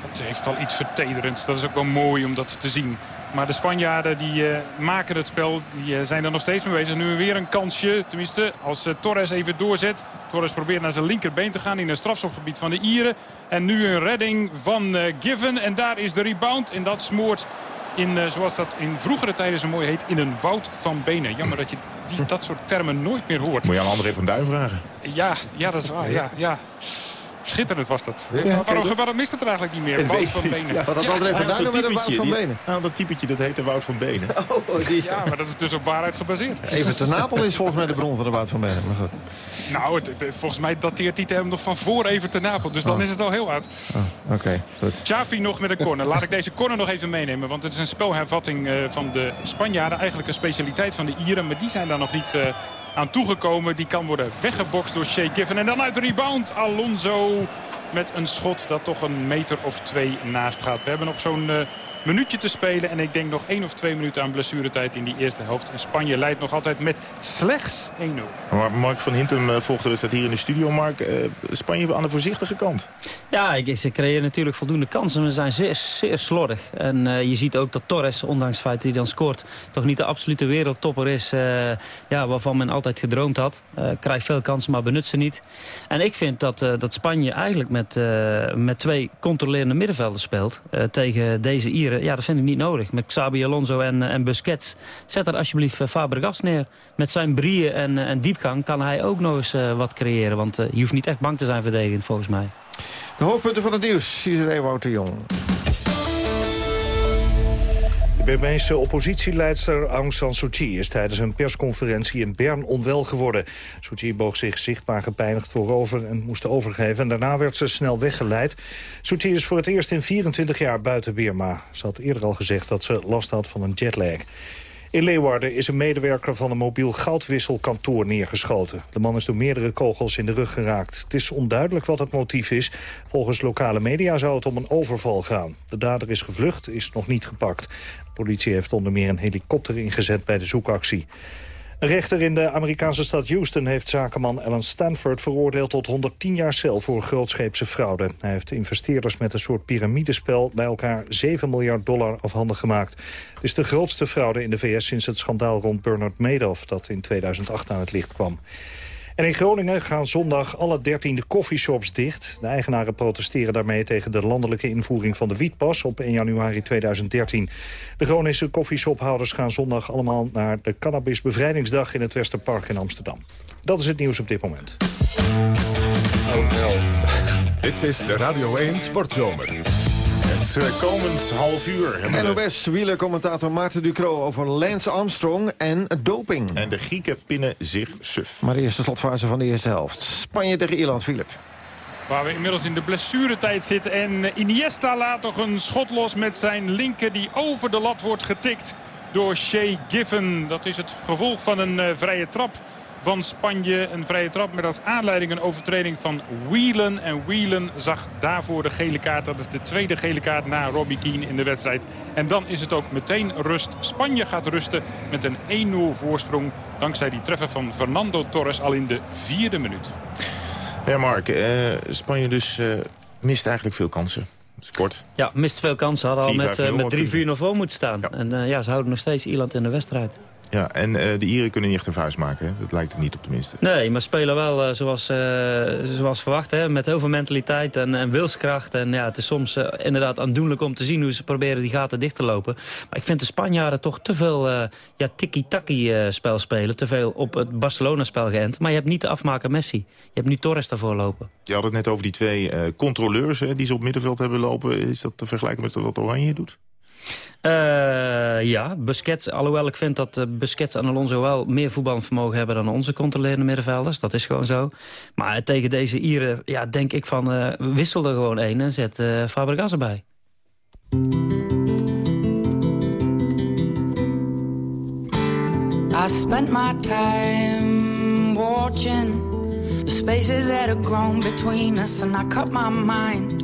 Dat heeft al iets vertederends. Dat is ook wel mooi om dat te zien. Maar de Spanjaarden die uh, maken het spel. Die uh, zijn er nog steeds mee bezig. Nu weer een kansje. Tenminste, als uh, Torres even doorzet. Torres probeert naar zijn linkerbeen te gaan in het strafschopgebied van de Ieren. En nu een redding van Given. En daar is de rebound. En dat smoort in, zoals dat in vroegere tijden zo mooi heet, in een woud van benen. Jammer dat je die, dat soort termen nooit meer hoort. Moet je aan André van Duin vragen? Ja, ja dat is waar. Ja, ja. Schitterend was dat. Ja, waarom, waarom mist het er eigenlijk niet meer? Wout van Benen. Ja, wat had André van Duinen met een Wout van Benen? Nou, dat typetje dat heette Wout van Benen. Oh, die. Ja, maar dat is dus op waarheid gebaseerd. Even te Napel is volgens mij de bron van de Wout van Benen. Maar goed. Nou, het, het, volgens mij dateert die term nog van voor even te Napel. Dus dan Oh. is het al heel oud. Oh, Oké, okay, goed. Xavi nog met een corner. Laat ik deze corner nog even meenemen. Want het is een spelhervatting uh, van de Spanjaarden. Eigenlijk een specialiteit van de Ieren. Maar die zijn daar nog niet... Uh, aan toegekomen. Die kan worden weggebokst door Shea Giffen. En dan uit de rebound Alonso met een schot dat toch een meter of twee naast gaat. We hebben nog zo'n uh, minuutje te spelen. En ik denk nog één of twee minuten aan blessuretijd in die eerste helft. En Spanje leidt nog altijd met slechts 1-0. Maar Mark van Hintem eh, volgt de wedstrijd hier in de studio. Mark, eh, Spanje aan de voorzichtige kant. Ja, ik, ze creëren natuurlijk voldoende kansen. Maar ze zijn zeer, zeer slordig. En eh, je ziet ook dat Torres, ondanks het feit dat hij dan scoort... toch niet de absolute wereldtopper is eh, ja, waarvan men altijd gedroomd had. Eh, krijgt veel kansen, maar benut ze niet. En ik vind dat, eh, dat Spanje eigenlijk met, eh, met twee controlerende middenvelders speelt... eh, tegen deze Ieren. Ja, dat vind ik niet nodig. Met Xabi Alonso en, en Busquets. Zet er alsjeblieft uh, Fabregas neer. Met zijn brieën en, eh, en diepgang kan hij ook nog eens eh, wat creëren. Want eh, je hoeft niet echt bang te zijn verdedigend, volgens mij. De hoofdpunten van het nieuws. Cesare Wout de Jong. De Burmeese oppositieleidster Aung San Suu Kyi is tijdens een persconferentie in Bern onwel geworden. Suu Kyi boog zich zichtbaar gepijnigd voorover en moest overgeven. En daarna werd ze snel weggeleid. Suu Kyi is voor het eerst in 24 jaar buiten Birma. Ze had eerder al gezegd dat ze last had van een jetlag. In Leeuwarden is een medewerker van een mobiel goudwisselkantoor neergeschoten. De man is door meerdere kogels in de rug geraakt. Het is onduidelijk wat het motief is. Volgens lokale media zou het om een overval gaan. De dader is gevlucht, is nog niet gepakt. De politie heeft onder meer een helikopter ingezet bij de zoekactie. Een rechter in de Amerikaanse stad Houston heeft zakenman Alan Stanford veroordeeld tot 110 jaar cel voor grootscheepse fraude. Hij heeft investeerders met een soort piramidespel bij elkaar 7 miljard dollar afhandig gemaakt. Het is de grootste fraude in de VS sinds het schandaal rond Bernard Madoff dat in 2008 aan het licht kwam. En in Groningen gaan zondag alle dertiende coffeeshops dicht. De eigenaren protesteren daarmee tegen de landelijke invoering van de wietpas op 1 januari 2013. De Groningse coffeeshophouders gaan zondag allemaal naar de Cannabisbevrijdingsdag in het Westerpark in Amsterdam. Dat is het nieuws op dit moment. Dit is de Radio 1 Sportzomer. Het eh, komend half uur hebben we... NOS wielercommentator Maarten Ducro over Lance Armstrong en doping. En de Grieken pinnen zich suf. Maar eerst de slotfase van de eerste helft. Spanje tegen Ierland, Philip. Waar we inmiddels in de blessuretijd zitten. En Iniesta laat toch een schot los met zijn linker die over de lat wordt getikt door Shea Giffen. Dat is het gevolg van een eh, vrije trap van Spanje. Een vrije trap met als aanleiding een overtreding van Whelan. En Whelan zag daarvoor de gele kaart. Dat is de tweede gele kaart na Robbie Keane in de wedstrijd. En dan is het ook meteen rust. Spanje gaat rusten met een 1-0 voorsprong. Dankzij die treffer van Fernando Torres al in de vierde minuut. Ja, Mark, eh, Spanje dus eh, mist eigenlijk veel kansen. Kort. Ja, mist veel kansen. Hadden al 4-5-0 met, eh, met 3-4 kunnen- nog voor moeten staan. En eh, ja, ze houden nog steeds Ierland in de wedstrijd. Ja, en eh, de Ieren kunnen niet echt een vuist maken. Hè? Dat lijkt er niet op tenminste. Nee, maar spelen wel eh, zoals, eh, zoals verwacht. Hè? Met heel veel mentaliteit en, en wilskracht. En ja, het is soms inderdaad aandoenlijk om te zien hoe ze proberen die gaten dicht te lopen. Maar ik vind de Spanjaarden toch te veel ja, tiki-taki spel spelen. Te veel op het Barcelona-spel geënt. Maar je hebt niet de afmaker Messi. Je hebt nu Torres daarvoor lopen. Je had het net over die twee controleurs hè, die ze op middenveld hebben lopen. Is dat te vergelijken met wat Oranje doet? Eh, ja, Busquets, alhoewel ik vind dat eh, Busquets en Alonso wel meer voetbalvermogen hebben dan onze controlerende middenvelders. Dat is gewoon zo. Maar tegen deze Ieren ja, denk ik van eh, wissel er gewoon één en zet eh Fabregas erbij. I spent my time watching the spaces that have grown between us, and I cut my mind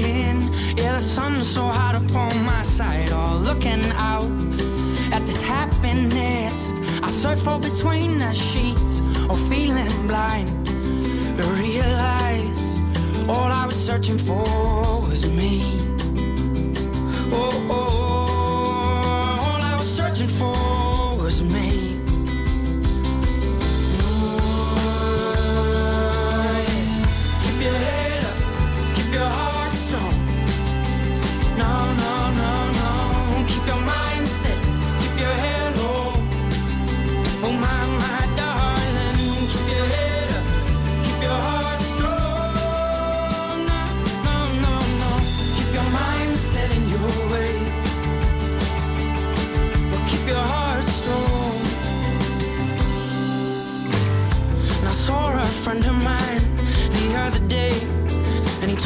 Sun so hot upon my side. all looking out at this happiness I search for between the sheets. Or feeling blind to realize all I was searching for was me.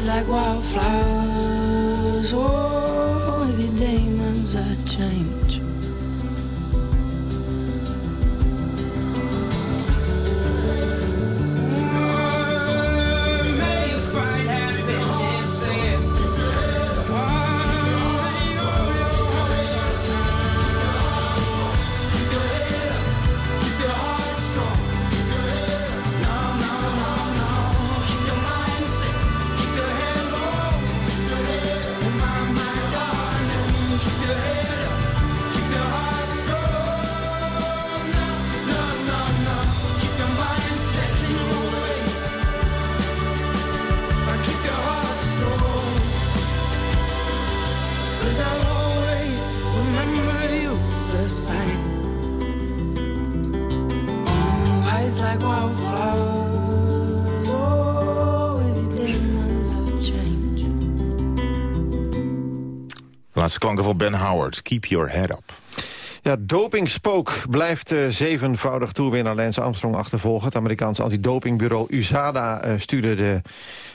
Eyes like wildflowers. Oh, with your demons that klanken van Ben Howard. Keep your head up. Ja, dopingspook blijft zevenvoudig toerwinnaar Lance Armstrong achtervolgen. Het Amerikaanse antidopingbureau USADA eh, stuurde de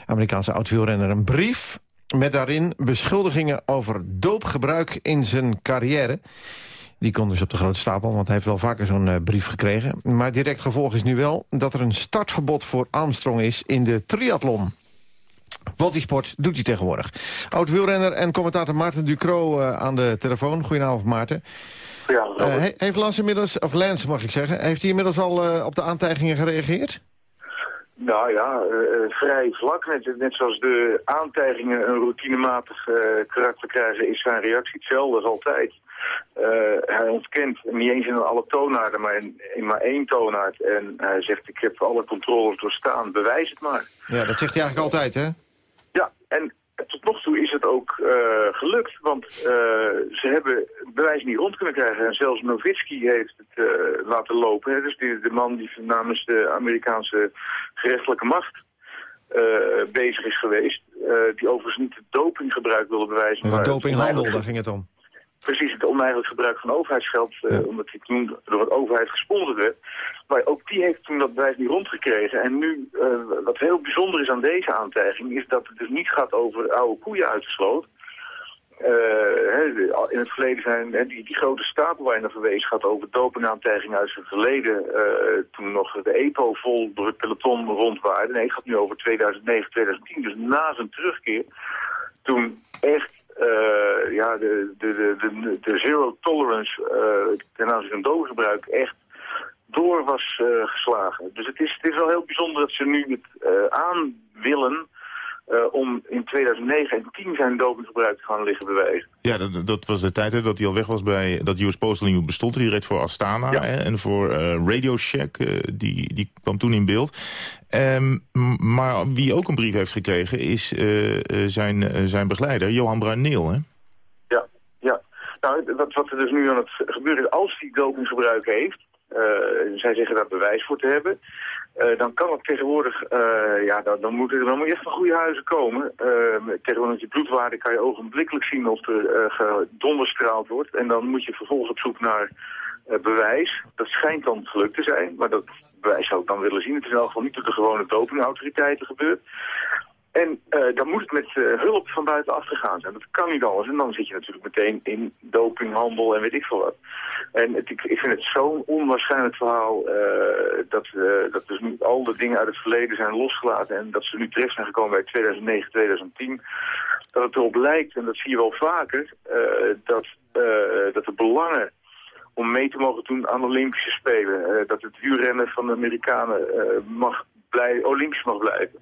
Amerikaanse oud-wielrenner een brief... met daarin beschuldigingen over doopgebruik in zijn carrière. Die komt dus op de grote stapel, want hij heeft wel vaker zo'n eh, brief gekregen. Maar direct gevolg is nu wel dat er een startverbod voor Armstrong is in de triathlon. Want die sport doet hij tegenwoordig. Oud-wielrenner en commentator Maarten Ducro eh, aan de telefoon. Goedenavond, Maarten. Ja, Eh, he- heeft Lance inmiddels, of Lance mag ik zeggen... heeft hij inmiddels al eh, op de aantijgingen gereageerd? Nou ja, vrij vlak. Net, net zoals de aantijgingen een routinematig karakter krijgen, is zijn reactie hetzelfde als altijd. Hij ontkent niet eens in alle toonaarden, maar in, in maar één toonaard. En hij zegt, ik heb alle controles doorstaan, bewijs het maar. Ja, dat zegt hij eigenlijk altijd, hè? En tot nog toe is het ook eh, gelukt, want eh, ze hebben het bewijs niet rond kunnen krijgen. En zelfs Nowitzki heeft het eh, laten lopen. Hè? Dus die, de man die namens de Amerikaanse gerechtelijke macht bezig is geweest. die overigens niet het dopinggebruik wilde bewijzen. Maar het dopinghandel, daar ging het om. Precies, het oneigenlijk gebruik van overheidsgeld, eh, omdat hij toen door de overheid gesponsord werd. Maar ook die heeft toen dat bewijs niet rondgekregen. En nu, eh, wat heel bijzonder is aan deze aantijging, is dat het dus niet gaat over oude koeien uit de sloot. Eh, hè, in het verleden zijn hè, die, die grote stapel waar je naar verwees gaat over dopingaantijgingen uit het verleden. eh, toen nog de EPO vol door het peloton rondwaarde. Nee, het gaat nu over 2009, 2010. Dus na zijn terugkeer. Toen echt eh, ja, de, de, de, de, zero tolerance eh, ten aanzien van doorgebruik echt door was eh, geslagen. Dus het is, het is wel heel bijzonder dat ze nu het aan willen eh, om in 2009 en 10 zijn dopinggebruik te gaan liggen bewijzen. Ja, dat, dat was de tijd hè, dat hij al weg was bij dat US Postal Union bestond. Die reed voor Astana hè, en voor eh, Radio Shack. eh, die, die kwam toen in beeld. Ehm, maar wie ook een brief heeft gekregen is zijn, zijn begeleider, Johan Bruineel. Hè? Ja, ja. Nou, wat, wat er dus nu aan het gebeuren is, als hij dopinggebruik heeft, zij zeggen daar bewijs voor te hebben, eh, dan kan het tegenwoordig, eh, ja, dan, dan, moet er, dan moet je echt van goede huizen komen. Eh, tegenwoordig met je bloedwaarde kan je ogenblikkelijk zien of er eh, gedonderstraald wordt. En dan moet je vervolgens op zoek naar eh, bewijs. Dat schijnt dan gelukt te zijn, maar dat bewijs zou ik dan willen zien. Het is in elk geval niet door de gewone dopingautoriteiten gebeurd. En eh, dan moet het met eh, hulp van buitenaf gegaan zijn. Dat kan niet anders. En dan zit je natuurlijk meteen in dopinghandel en weet ik veel wat. En het, ik, ik vind het zo'n onwaarschijnlijk verhaal eh, dat, dat dus nu al de dingen uit het verleden zijn losgelaten. En dat ze nu terecht zijn gekomen bij 2009, 2010. Dat het erop lijkt, en dat zie je wel vaker, dat, dat de belangen om mee te mogen doen aan de Olympische Spelen. dat het wielrennen van de Amerikanen mag blij, Olympisch mag blijven.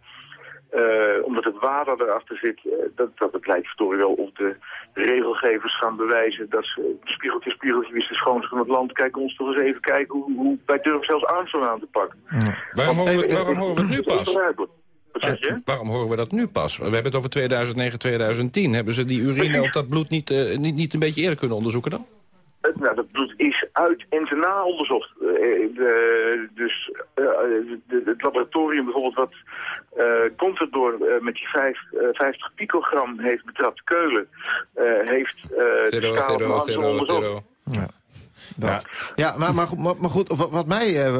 Eh, omdat het water erachter zit, eh, dat, dat het lijkt verdorie wel of de regelgevers gaan bewijzen dat ze spiegeltje, spiegeltje, wie is de schoonste van het land. Kijk ons toch eens even kijken hoe, hoe wij durven zelfs Armstrong aan te pakken. Waarom horen, we, waarom horen we het nu pas? je? Waarom horen we dat nu pas? We hebben het over 2009, 2010. Hebben ze die urine of dat bloed niet, eh, niet, niet een beetje eerder kunnen onderzoeken dan? Nou, dat bloed is uit en te na onderzocht. Eh, de- dus eh, de- het laboratorium bijvoorbeeld wat eh komt er door eh, met die vijf, eh, 50 picogram heeft betrapt Keulen, eh, heeft eh de Zero, schaal van zero, Armstrong zero, onderzocht. Dat. Ja, maar, maar, goed- maar, maar goed, wat, wat mij eh,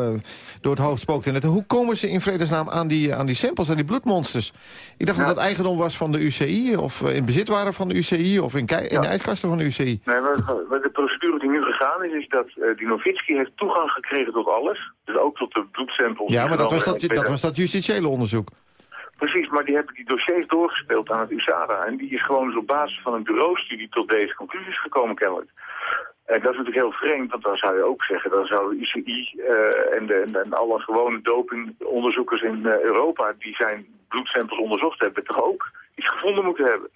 door het hoofd spookt net, hoe komen ze in vredesnaam aan die, aan die samples, aan die bloedmonsters? Ik dacht dat dat eigendom was van de UCI, of eh, in bezit waren van de UCI, of in, kei- in de ijskasten van de UCI. Nee, maar, de procedure die nu gegaan is, is dat eh die Novitski heeft toegang gekregen tot alles. Dus ook tot de bloedsamples. Ja, maar dat was dat, was dat justitiële onderzoek. Precies, maar die hebben die dossiers doorgespeeld aan het USADA. En die is gewoon dus op basis van een bureaustudie tot deze conclusies gekomen kennelijk. En dat is natuurlijk heel vreemd, want dan zou je ook zeggen... dan zou ICI eh, en, de, en, alle gewone dopingonderzoekers in eh, Europa... die zijn bloedsamples onderzocht hebben, toch ook iets gevonden moeten hebben.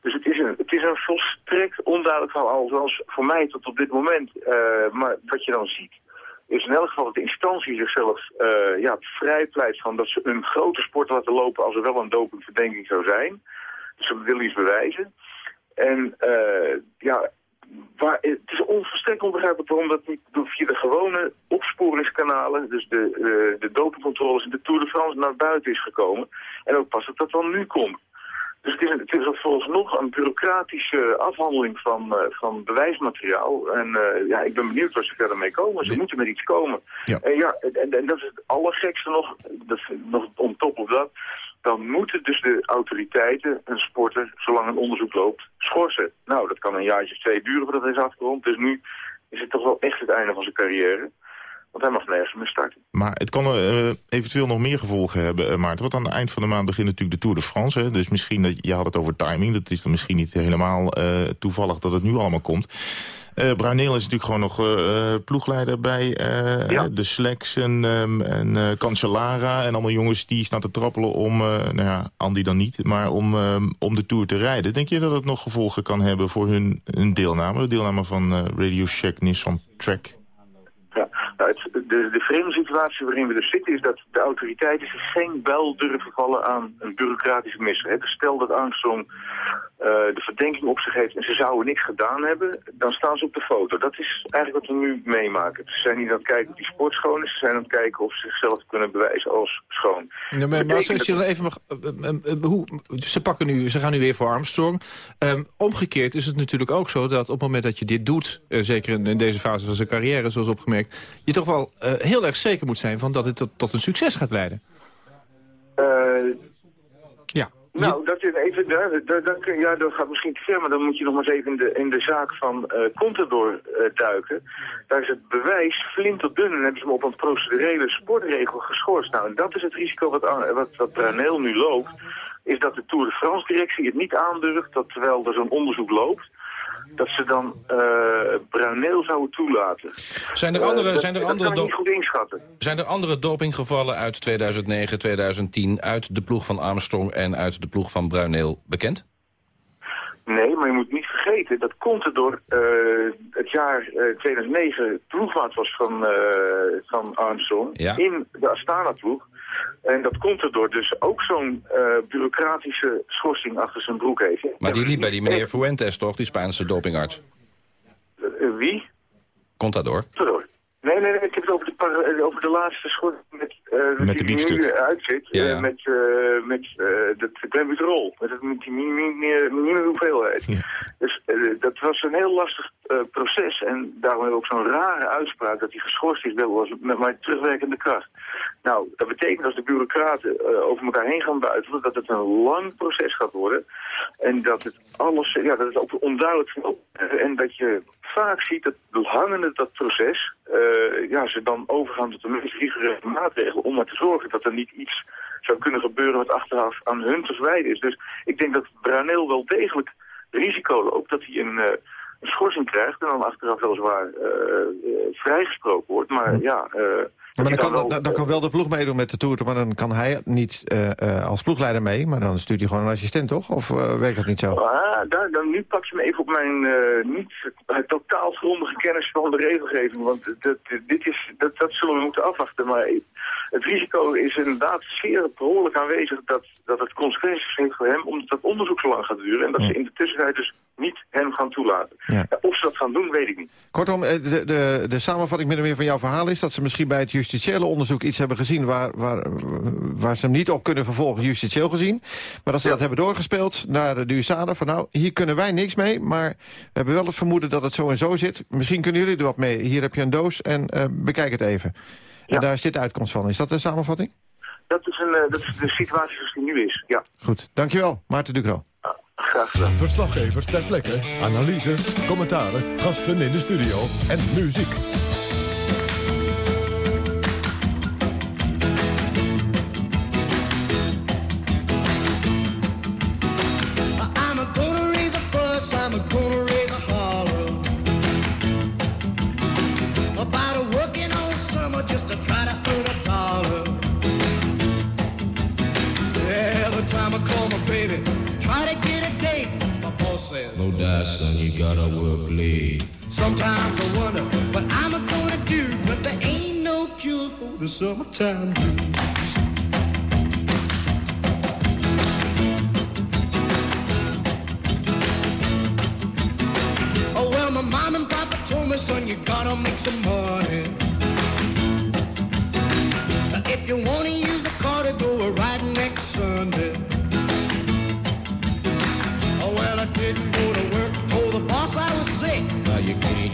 Dus het is een, het is een volstrekt onduidelijk verhaal, zoals voor mij tot op dit moment. Eh, maar wat je dan ziet, is in elk geval dat de instantie zichzelf eh ja, vrijpleit van dat ze een grote sport laten lopen als er wel een dopingverdenking zou zijn. Dus ze willen iets bewijzen. En eh, ja, waar, het is onverstrekt onbegrijpelijk waarom dat niet via de gewone opsporingskanalen, dus de, eh, de dopingcontroles in de Tour de France naar buiten is gekomen. En ook pas dat dat dan nu komt. Dus het is, het is vooralsnog een bureaucratische afhandeling van, eh, van bewijsmateriaal. En eh, ja, ik ben benieuwd waar ze verder mee komen. Ze moeten met iets komen. En ja, en, en dat is het allergekste nog, dat, is nog on top of dat. Dan moeten dus de autoriteiten een sporter, zolang een onderzoek loopt, schorsen. Nou, dat kan een jaartje twee duren voordat hij is afgerond. Dus nu is het toch wel echt het einde van zijn carrière. Want hij mag nergens meer starten. Maar het kan eh, eventueel nog meer gevolgen hebben, eh, Maarten. Want aan het eind van de maand begint natuurlijk de Tour de France. Hè? Dus misschien, dat je had het over timing. Dat is dan misschien niet helemaal eh, toevallig dat het nu allemaal komt. Eh Bruineel is natuurlijk gewoon nog eh, eh, ploegleider bij de Sleks en, ehm, en eh, Cancellara. En allemaal jongens die staan te trappelen om, nou ja, Andy dan niet, maar om, ehm, om de Tour te rijden. Denk je dat het nog gevolgen kan hebben voor hun, hun deelname? De deelname van Radio Shack Nissan Track? Ja, nou, het, de, de vreemde situatie waarin we dus zitten is dat de autoriteiten zich geen bel durven vallen aan een bureaucratische misdrijf. Dus stel dat Armstrong eh, de verdenking op zich heeft en ze zouden niks gedaan hebben, dan staan ze op de foto. Dat is eigenlijk wat we nu meemaken. Ze zijn niet aan het kijken of die sport schoon is, ze zijn aan het kijken of ze zichzelf kunnen bewijzen als schoon. Ja, maar, maar als je dan even mag, eh, eh, hoe, ze, pakken nu, ze gaan nu weer voor Armstrong. Ehm, omgekeerd is het natuurlijk ook zo dat op het moment dat je dit doet... zeker in, in deze fase van zijn carrière, zoals opgemerkt... je toch wel heel erg zeker moet zijn van dat het tot, tot een succes gaat leiden. Nou, dat is even, kun- ja, dat gaat misschien te ver, maar dan moet je nog maar eens even in de, in de zaak van eh Contador eh, duiken. Daar is het bewijs flinterdun en hebben ze hem op een procedurele sportregel geschorst. Nou, en dat is het risico wat, wat, wat Brunel nu loopt, is dat de Tour de France directie het niet aandurft, dat terwijl er zo'n onderzoek loopt, dat ze dan eh Brunel zouden toelaten. Zijn er Eh, andere, dat- zijn er dat andere, do- niet goed inschatten. zijn er andere dopinggevallen uit 2009, 2010... uit de ploeg van Armstrong en uit de ploeg van Bruineel bekend? Nee, maar je moet niet vergeten dat Contador eh het jaar eh, 2009 ploegmaat was van, van Armstrong Ja. in de Astana-ploeg. En dat Contador dus ook zo'n eh, bureaucratische schorsing achter zijn broek heeft. Maar die liep bij die meneer Fuentes toch, die Spaanse dopingarts? Eh, wie? Contador. Contador. Nee, nee, nee, ik heb het over de, eh, over de laatste schot met, eh, Met de die er nu uitzit. Ja, eh, met uh, met uh, dat Glenbuterol. Met, het- met die minimale hoeveelheid. Dus eh, dat was een heel lastig eh, proces. En daarom hebben we ook zo'n rare uitspraak dat hij geschorst is. Dat was met maar terugwerkende kracht. Nou, dat betekent als de bureaucraten eh, over elkaar heen gaan buitelen... dat het een lang proces gaat worden. En dat het alles, ja, dat het ook onduidelijk En dat je vaak ziet dat hangende dat proces... eh, ja, ze dan overgaan tot de meest rigoureuze maatregelen... om maar te zorgen dat er niet iets zou kunnen gebeuren... wat achteraf aan hun te verwijden is. Dus ik denk dat Brunel wel degelijk risico loopt... dat hij een, eh, een schorsing krijgt... en dan achteraf weliswaar eh, vrijgesproken wordt. Maar ja... Ja, maar dan kan, dan, dan kan wel de ploeg meedoen met de Tour, maar dan kan hij niet eh, eh, als ploegleider mee. Maar dan stuurt hij gewoon een assistent, toch? Of eh, werkt dat niet zo? Ah, daar, dan, nu pak je me even op mijn eh, niet totaal grondige kennis van de regelgeving. Want dat, dit is, dat, dat zullen we moeten afwachten. Maar het risico is inderdaad zeer behoorlijk aanwezig dat, dat het consequenties heeft voor hem. Omdat dat onderzoek zo lang gaat duren. En dat ze in de tussentijd dus niet hem gaan toelaten. Ja, of ze dat gaan doen, weet ik niet. Kortom, eh, de, de, de samenvatting of meer van jouw verhaal is... dat ze misschien bij het justitiële onderzoek iets hebben gezien... waar, waar, waar ze hem niet op kunnen vervolgen, justitieel gezien. Maar dat ze dat hebben doorgespeeld naar de USADA... van nou, hier kunnen wij niks mee... maar we hebben wel het vermoeden dat het zo en zo zit. Misschien kunnen jullie er wat mee. Hier heb je een doos en eh, bekijk het even. En daar is dit uitkomst van. Is dat de samenvatting? Dat is, een, eh, dat is de situatie zoals die nu is, ja. Goed, dankjewel. Maarten Ducro. Verslaggevers ter plekke, analyses, commentaren, gasten in de studio en muziek. Summertime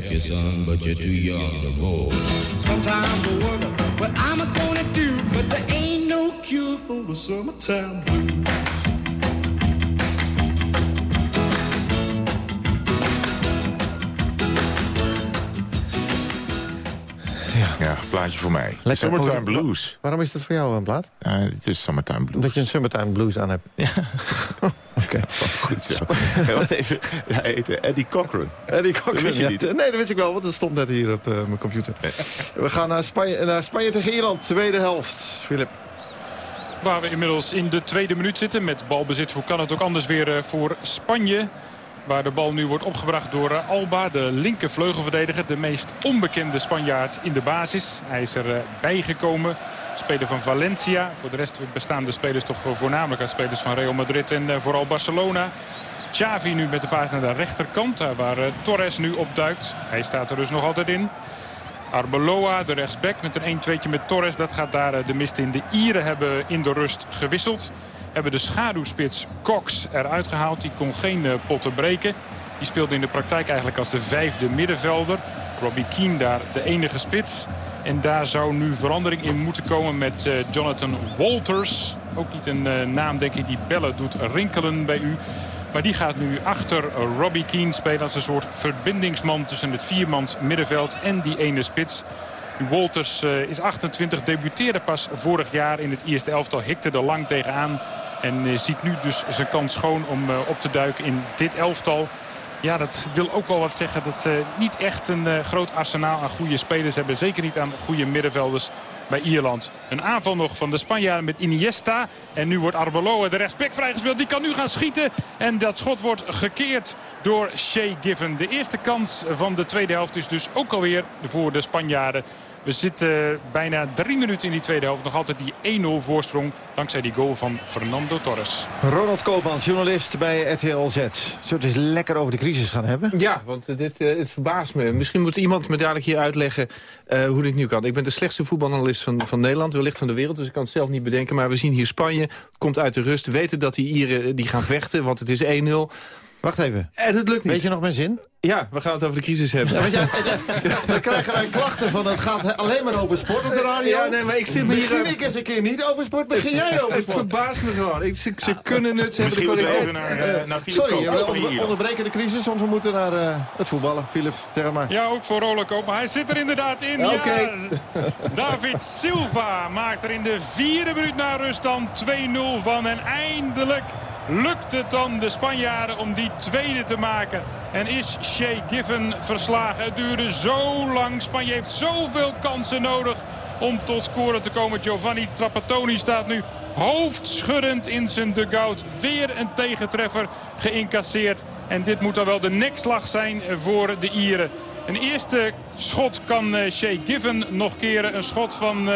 help you, son, but you're too young to vote. Sometimes I wonder what I'm gonna do, but there ain't no cure for the summertime blues. Ja, plaatje voor mij. Lekker. Summertime Oh, Blues. Waarom is dat voor jou een plaat? Ja, het is Summertime Blues. Omdat je een Summertime Blues aan hebt. Ja. Oké. Goed zo. Wacht even. Hij heette Eddie Cochran. Eddie Cochran, Dat wist je ja. niet. Nee, dat wist ik wel, want dat stond net hier op eh, mijn computer. We gaan naar Spanje, naar Spanje tegen Ierland, tweede helft. Filip. Waar we inmiddels in de tweede minuut zitten met balbezit. Hoe kan het ook anders weer eh, voor Spanje? Waar de bal nu wordt opgebracht door eh, Alba, de linker vleugelverdediger. De meest onbekende Spanjaard in de basis. Hij is er eh, bijgekomen. Speler van Valencia. Voor de rest bestaan de spelers toch voornamelijk uit spelers van Real Madrid en eh, vooral Barcelona. Xavi nu met de paas naar de rechterkant. Daar waar eh, Torres nu opduikt. Hij staat er dus nog altijd in. Arbeloa, de rechtsback, met een 1-2'tje met Torres. Dat gaat daar eh, de mist in. De Ieren hebben in de rust gewisseld. Hebben de schaduwspits Cox eruit gehaald. Die kon geen eh, potten breken. Die speelde in de praktijk eigenlijk als de vijfde middenvelder. Robbie Keane daar de enige spits. En daar zou nu verandering in moeten komen met eh, Jonathan Walters. Ook niet een eh, naam denk ik die bellen doet rinkelen bij u. Maar die gaat nu achter Robbie Keane spelen als een soort verbindingsman tussen het viermans middenveld en die ene spits. Walters eh, is 28, debuteerde pas vorig jaar in het eerste elftal, hikte er lang tegenaan. En ziet nu dus zijn kans schoon om op te duiken in dit elftal. Ja, dat wil ook wel wat zeggen dat ze niet echt een eh, groot arsenaal aan goede spelers hebben. Zeker niet aan goede middenvelders bij Ierland. Een aanval nog van de Spanjaarden met Iniesta. En nu wordt Arbeloa de rechtsback vrijgespeeld. Die kan nu gaan schieten. En dat schot wordt gekeerd door Shea Given. De eerste kans van de tweede helft is dus ook alweer voor de Spanjaarden. We zitten bijna drie minuten in die tweede helft. Nog altijd die 1-0 voorsprong dankzij die goal van Fernando Torres. Ronald Koopman, journalist bij RTL Z. Zullen we het eens lekker over de crisis gaan hebben? Ja, want eh, dit, eh, het verbaast me. Misschien moet iemand me dadelijk hier uitleggen eh, hoe dit nu kan. Ik ben de slechtste voetbalanalist van, van Nederland, wellicht van de wereld. Dus ik kan het zelf niet bedenken. Maar we zien hier Spanje, komt uit de rust. Weten dat die Ieren die gaan vechten, want het is 1-0. Wacht even. En het lukt niet. Weet je nog mijn zin? Ja, we gaan het over de crisis hebben. Ja, want jij- dan krijgen wij klachten van het gaat alleen maar over sport op de radio. Ja, nee, maar ik zit me hier- Begin ik eens een keer niet over sport, begin jij over Het sport. verbaast me gewoon. Ik, ze, ze kunnen het, ze hebben de Misschien moeten we kwaliteit. even naar, eh, naar Philip Sorry, Koop, we onder- onderbreken de crisis, want we moeten naar eh, het voetballen. Philip, zeg het maar. Ja, ook voor Roland Koopman. Hij zit er inderdaad in. Oké. Ja. David Silva maakt er in de vierde minuut na rust dan 2-0 van. En eindelijk lukt het dan de Spanjaarden om die tweede te maken. En is Shea Given verslagen. Het duurde zo lang. Spanje heeft zoveel kansen nodig om tot scoren te komen. Giovanni Trapattoni staat nu hoofdschuddend in zijn dugout. Weer een tegentreffer geïncasseerd. En dit moet dan wel de nekslag zijn voor de Ieren. Een eerste schot kan eh, Shea Given nog keren. Een schot van...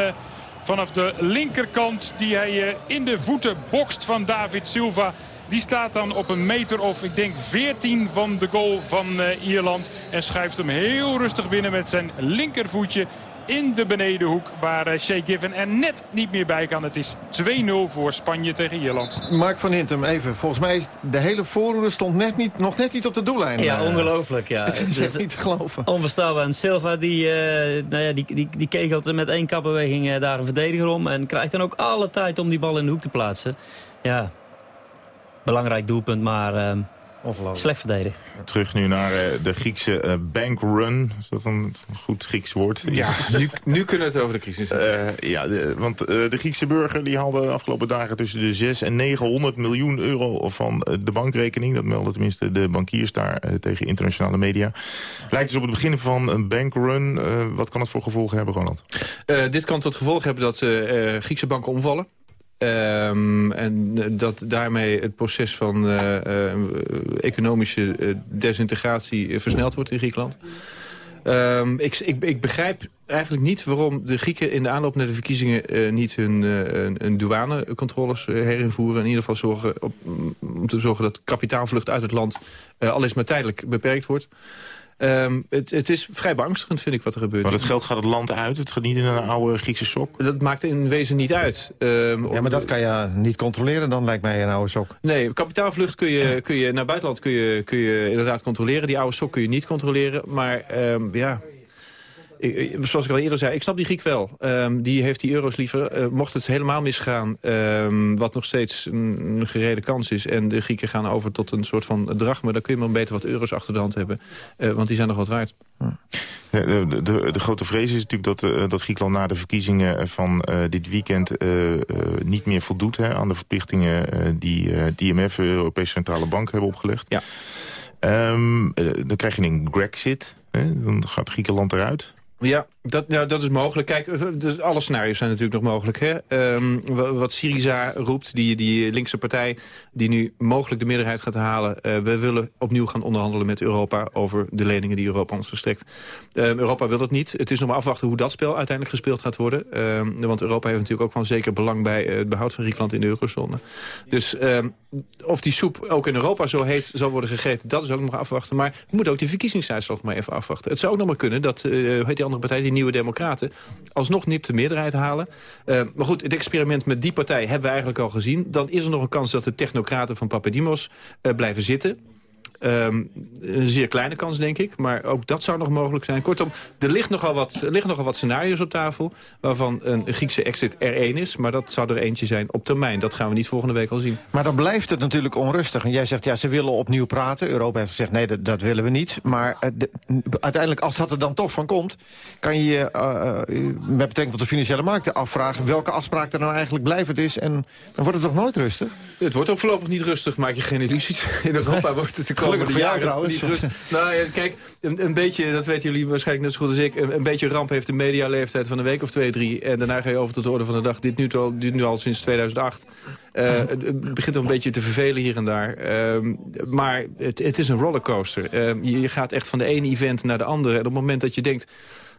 vanaf de linkerkant die hij eh, in de voeten bokst van David Silva. Die staat dan op een meter of ik denk 14 van de goal van eh, Ierland. En schuift hem heel rustig binnen met zijn linkervoetje in de benedenhoek. Waar eh, Shea Given er net niet meer bij kan. Het is 2-0 voor Spanje tegen Ierland. Mark van Hintem, even. Volgens mij is de hele voorhoede stond net niet, nog net niet op de doellijn. Ja, Eh, ongelooflijk. Ja. Het is Dus- echt niet te geloven. Onverstaanbaar. En Silva die, eh, nou ja, die, die, die kegelt met één kapbeweging eh, daar een verdediger om. En krijgt dan ook alle tijd om die bal in de hoek te plaatsen. Ja, belangrijk doelpunt, maar eh, slecht verdedigd. Terug nu naar eh, de Griekse eh, bankrun. Is dat een goed Grieks woord? Ja, nu, nu kunnen we het over de crisis hebben. Eh, ja, de- want eh, de Griekse burger die haalde de afgelopen dagen tussen de 6 en 900 miljoen euro van de bankrekening. Dat melden tenminste de bankiers daar tegen internationale media. Lijkt dus op het begin van een bankrun. Eh, wat kan het voor gevolgen hebben, Ronald? Eh, dit kan tot gevolg hebben dat Griekse banken omvallen. Ehm, en eh, dat daarmee het proces van eh, eh, economische desintegratie versneld wordt in Griekenland. Ehm, ik, ik, ik begrijp eigenlijk niet waarom de Grieken in de aanloop naar de verkiezingen niet hun, hun- douanecontroles herinvoeren. In ieder geval zorgen op, om te zorgen dat kapitaalvlucht uit het land al is maar tijdelijk beperkt wordt. Ehm, het, het is vrij beangstigend, vind ik, wat er gebeurt. Maar het geld gaat het land uit. Het gaat niet in een oude Griekse sok. Dat maakt in wezen niet uit. Ehm, Ja, maar dat kan je niet controleren, dan lijkt mij een oude sok. Nee, kapitaalvlucht kun je, kun je naar buitenland kun je, kun je inderdaad controleren. Die oude sok kun je niet controleren. Maar ehm, ja, ik- zoals ik al eerder zei, ik snap die Griek wel. Ehm, die heeft die euro's liever. Eh, mocht het helemaal misgaan, ehm, wat nog steeds een, een gerede kans is... en de Grieken gaan over tot een soort van drachme... dan kun je maar beter wat euro's achter de hand hebben. Eh, want die zijn nog wat waard. De, de, de, de grote vrees is natuurlijk dat, eh, dat Griekenland na de verkiezingen van dit weekend niet meer voldoet hè, aan de verplichtingen die het IMF, de Europese Centrale Bank, hebben opgelegd. Ja. Ehm, eh, dan krijg je een Grexit. Hè, dan gaat Griekenland eruit. Ja, dat, nou, dat is mogelijk. Kijk, eh, dus alle scenario's zijn natuurlijk nog mogelijk. Hè? Ehm, wa- wat Syriza roept, die, die linkse partij... die nu mogelijk de meerderheid gaat halen... eh, we willen opnieuw gaan onderhandelen met Europa... over de leningen die Europa ons verstrekt. Ehm, Europa wil dat niet. Het is nog maar afwachten hoe dat spel uiteindelijk gespeeld gaat worden. Ehm, want Europa heeft natuurlijk ook van zeker belang... bij eh, het behoud van Griekenland in de eurozone. Dus of die soep ook in Europa zo heet zal worden gegeten... dat is ook nog afwachten. Maar we moeten ook die verkiezingsuitslag maar even afwachten. Het zou ook nog maar kunnen dat, hoe heet die andere partij... die Nieuwe Democraten, alsnog niet de meerderheid halen. Eh, maar goed, het experiment met die partij hebben we eigenlijk al gezien. Dan is er nog een kans dat de technocraten van Papadimos eh, blijven zitten... Ehm, een zeer kleine kans, denk ik. Maar ook dat zou nog mogelijk zijn. Kortom, er, ligt nogal wat, er liggen nogal wat scenario's op tafel... waarvan een Griekse exit er één is. Maar dat zou er eentje zijn op termijn. Dat gaan we niet volgende week al zien. Maar dan blijft het natuurlijk onrustig. En jij zegt, ja, ze willen opnieuw praten. Europa heeft gezegd, nee, dat, dat willen we niet. Maar eh, de- uiteindelijk, als dat er dan toch van komt... kan je je eh, eh, met betrekking tot de financiële markten afvragen... welke afspraak er nou eigenlijk blijvend is. En dan wordt het toch nooit rustig? Het wordt ook voorlopig niet rustig, maak je geen illusies. In Europa wordt het de Gelukkig voor jou trouwens. nou ja, kijk, een, een beetje, dat weten jullie waarschijnlijk net zo goed als ik... een, een beetje ramp heeft de medialeeftijd van een week of twee, drie... en daarna ga je over tot de orde van de dag. Dit nu al, dit nu al sinds 2008. Eh, het, begint toch een beetje te vervelen hier en daar. Ehm, maar het, het is een rollercoaster. Ehm, je, je gaat echt van de ene event naar de andere. En op het moment dat je denkt...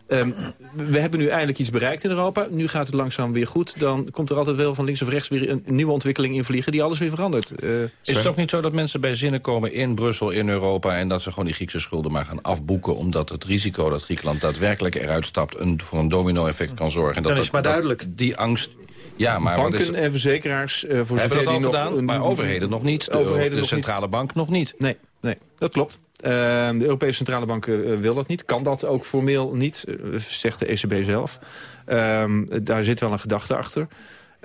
ehm, we hebben nu eindelijk iets bereikt in Europa. Nu gaat het langzaam weer goed. Dan komt er altijd wel van links of rechts weer een nieuwe ontwikkeling in vliegen... die alles weer verandert. Eh, Is het ook niet zo dat mensen bij zinnen komen in Brussel, in Europa... en dat ze gewoon die Griekse schulden maar gaan afboeken... omdat het risico dat Griekenland daadwerkelijk eruit stapt... Een, voor een domino-effect kan zorgen. En dat is maar dat duidelijk. Die angst... Ja, maar wat Banken is, en verzekeraars, eh, voor hebben zover dat al die nog... gedaan, een- maar overheden nog niet. De, Overheden de niet. centrale bank nog niet. Nee, nee dat klopt. Eh, de Europese Centrale Bank eh, wil dat niet. Kan dat ook formeel niet, eh, zegt de ECB zelf. Ehm, daar zit wel een gedachte achter.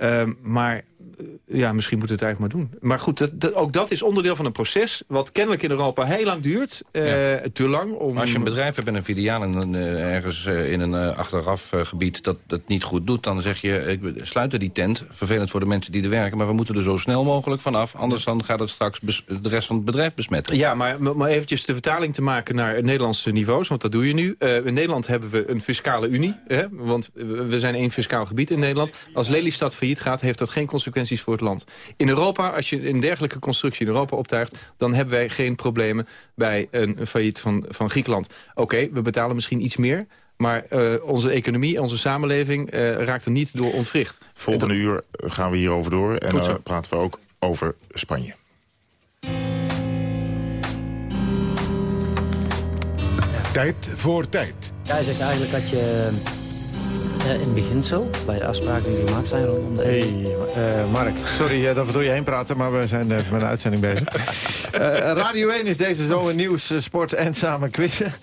Ehm, maar eh, ja, misschien moet het eigenlijk maar doen. Maar goed, dat, dat- ook dat is onderdeel van een proces... wat kennelijk in Europa heel lang duurt. eh, Te lang. Om... Als je een bedrijf hebt en een filiaal in een, eh, ergens in een achteraf gebied dat het niet goed doet, dan zeg je, ik sluiten die tent. Vervelend voor de mensen die er werken, maar we moeten er zo snel mogelijk vanaf. Anders dan gaat het straks de rest van het bedrijf besmetten. Ja, maar, maar eventjes de vertaling te maken naar Nederlandse niveaus, want dat doe je nu. In Nederland hebben we een fiscale unie, hè, want we we zijn één fiscaal gebied in Nederland. Als Lelystad failliet gaat, heeft dat geen consequenties voor het land. In Europa, als je een dergelijke constructie in Europa optuigt... dan hebben wij geen problemen bij een, een failliet van, van Griekenland. Oké, we betalen misschien iets meer... Maar eh, onze economie, onze samenleving eh, raakt er niet door ontwricht. Volgende uur gaan we hierover door. En dan praten we ook over Spanje. Tijd voor tijd. Jij zegt eigenlijk dat je eh, in het begin zo, bij de afspraken die gemaakt zijn rondom de... Hey, eh, Mark, sorry eh, dat we door je heen praten, maar we zijn even met een uitzending bezig. Eh, Radio 1 is deze zomer nieuws, sport en samen quizzen.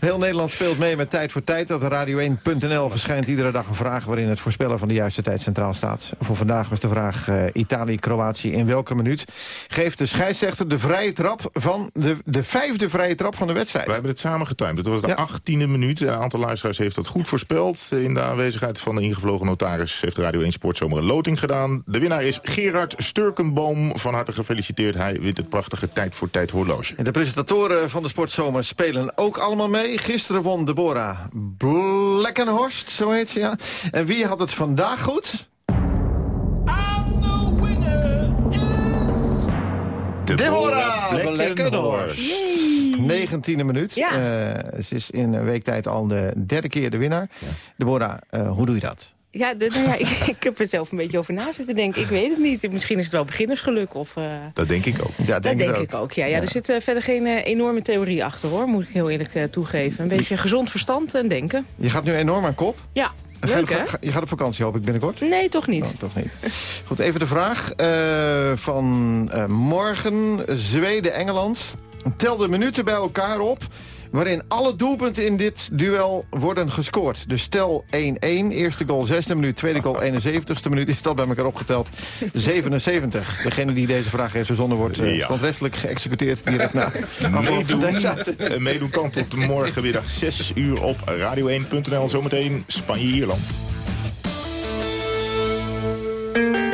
Heel Nederland speelt mee met Tijd voor Tijd. Op radio1.nl verschijnt iedere dag een vraag... waarin het voorspellen van de juiste tijd centraal staat. Voor vandaag was de vraag eh, Italië-Kroatië in welke minuut... geeft de scheidsrechter de vrije trap van de, de vijfde vrije trap van de wedstrijd. We hebben het samen getimed. Het was de achttiende minuut. Een aantal luisteraars heeft dat goed voorspeld. In de aanwezigheid van de ingevlogen notaris heeft Radio 1 Sport zomer een loting gedaan. De winnaar is Gerard Sturkenboom. Van harte gefeliciteerd. Hij wint het prachtige Tijd voor Tijd horloge. En de presentatoren van de Sportzomer spelen ook allemaal mee. Gisteren won Deborah Blekkenhorst, zo heet ze, ja. En wie had het vandaag goed? Deborah Blekkenhorst. 19e minuut. Ja. Eh, ze is in een week tijd al de derde keer de winnaar. Deborah, eh, hoe doe je dat? Ja, de- nou ja ik, ik heb er zelf een beetje over na zitten denken. Ik weet het niet. Misschien is het wel beginnersgeluk. Of, eh, Dat denk ik ook. Ja, dat denk ik ook. Ja, ja, Er zit verder geen enorme theorie achter, hoor. Moet ik heel eerlijk toegeven. Een beetje gezond verstand en denken. Je gaat nu enorm aan kop. Ja, Ga je, leuk ga- je gaat op vakantie, hoop ik, binnenkort? Nee, toch niet. Oh, toch niet. Goed, even de vraag eh, van eh, morgen. Zweden-Engeland. Tel de minuten bij elkaar op waarin alle doelpunten in dit duel worden gescoord. Dus stel 1-1, eerste goal 6e minuut, tweede goal 71ste minuut. Is dat bij elkaar opgeteld 77. Degene die deze vraag heeft verzonnen wordt standrechtelijk geëxecuteerd direct na. Meedoen. Eh, meedoen kan tot morgenmiddag 6 uur op radio1.nl. Zometeen Spanje-Ierland.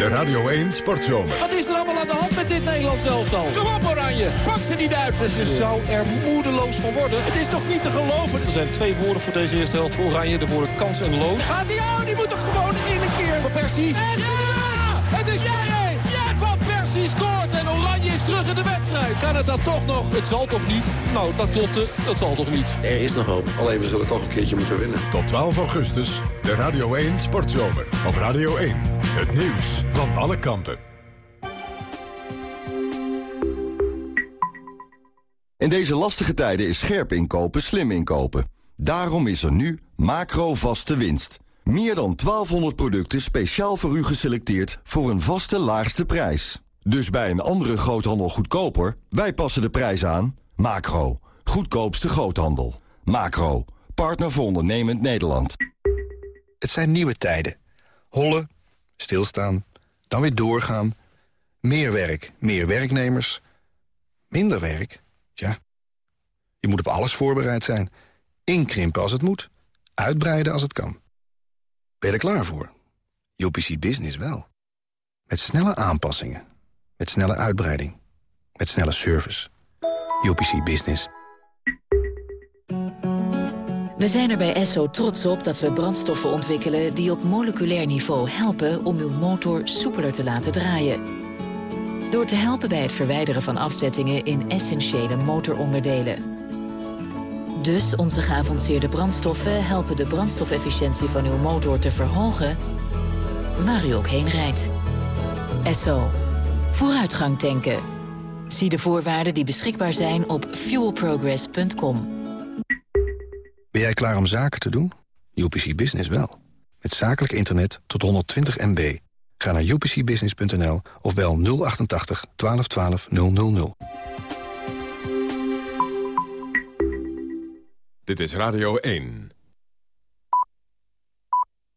De Radio 1 Sportzomer. Wat is er allemaal aan de hand met dit Nederlands elftal? Kom op Oranje, pak ze die Duitsers. Je zou er moedeloos van worden. Het is toch niet te geloven? Er zijn twee woorden voor deze eerste helft voor Oranje. De woorden kans en loos. Gaat hij? Oh, die moet toch gewoon in een keer. Van Persie. En ja! Het is 2-1. Ja, is terug in de wedstrijd. Kan het dan toch nog? Het zal toch niet? Nou, dat klopte. Het zal toch niet? Er is nog hoop. Alleen we zullen toch een keertje moeten winnen. Tot 12 augustus, de Radio 1 Sportzomer. Op Radio 1, het nieuws van alle kanten. In deze lastige tijden is scherp inkopen slim inkopen. Daarom is er nu macro vaste winst. Meer dan 1200 producten speciaal voor u geselecteerd voor een vaste laagste prijs. Dus bij een andere groothandel goedkoper, wij passen de prijs aan. Macro, goedkoopste groothandel. Macro, partner voor ondernemend Nederland. Het zijn nieuwe tijden. Hollen, stilstaan, dan weer doorgaan. Meer werk, meer werknemers. Minder werk, ja. Je moet op alles voorbereid zijn. Inkrimpen als het moet. Uitbreiden als het kan. Ben je er klaar voor? UPC Business wel. Met snelle aanpassingen. Met snelle uitbreiding. Met snelle service. UPC Business. We zijn er bij Esso trots op dat we brandstoffen ontwikkelen... die op moleculair niveau helpen om uw motor soepeler te laten draaien. Door te helpen bij het verwijderen van afzettingen in essentiële motoronderdelen. Dus onze geavanceerde brandstoffen helpen de brandstofefficiëntie van uw motor te verhogen... waar u ook heen rijdt. Esso. Vooruitgang tanken. Zie de voorwaarden die beschikbaar zijn op fuelprogress.com. Ben jij klaar om zaken te doen? UPC Business wel. Met zakelijk internet tot 120 MB. Ga naar upcbusiness.nl of bel 088 1212 000. Dit is Radio 1.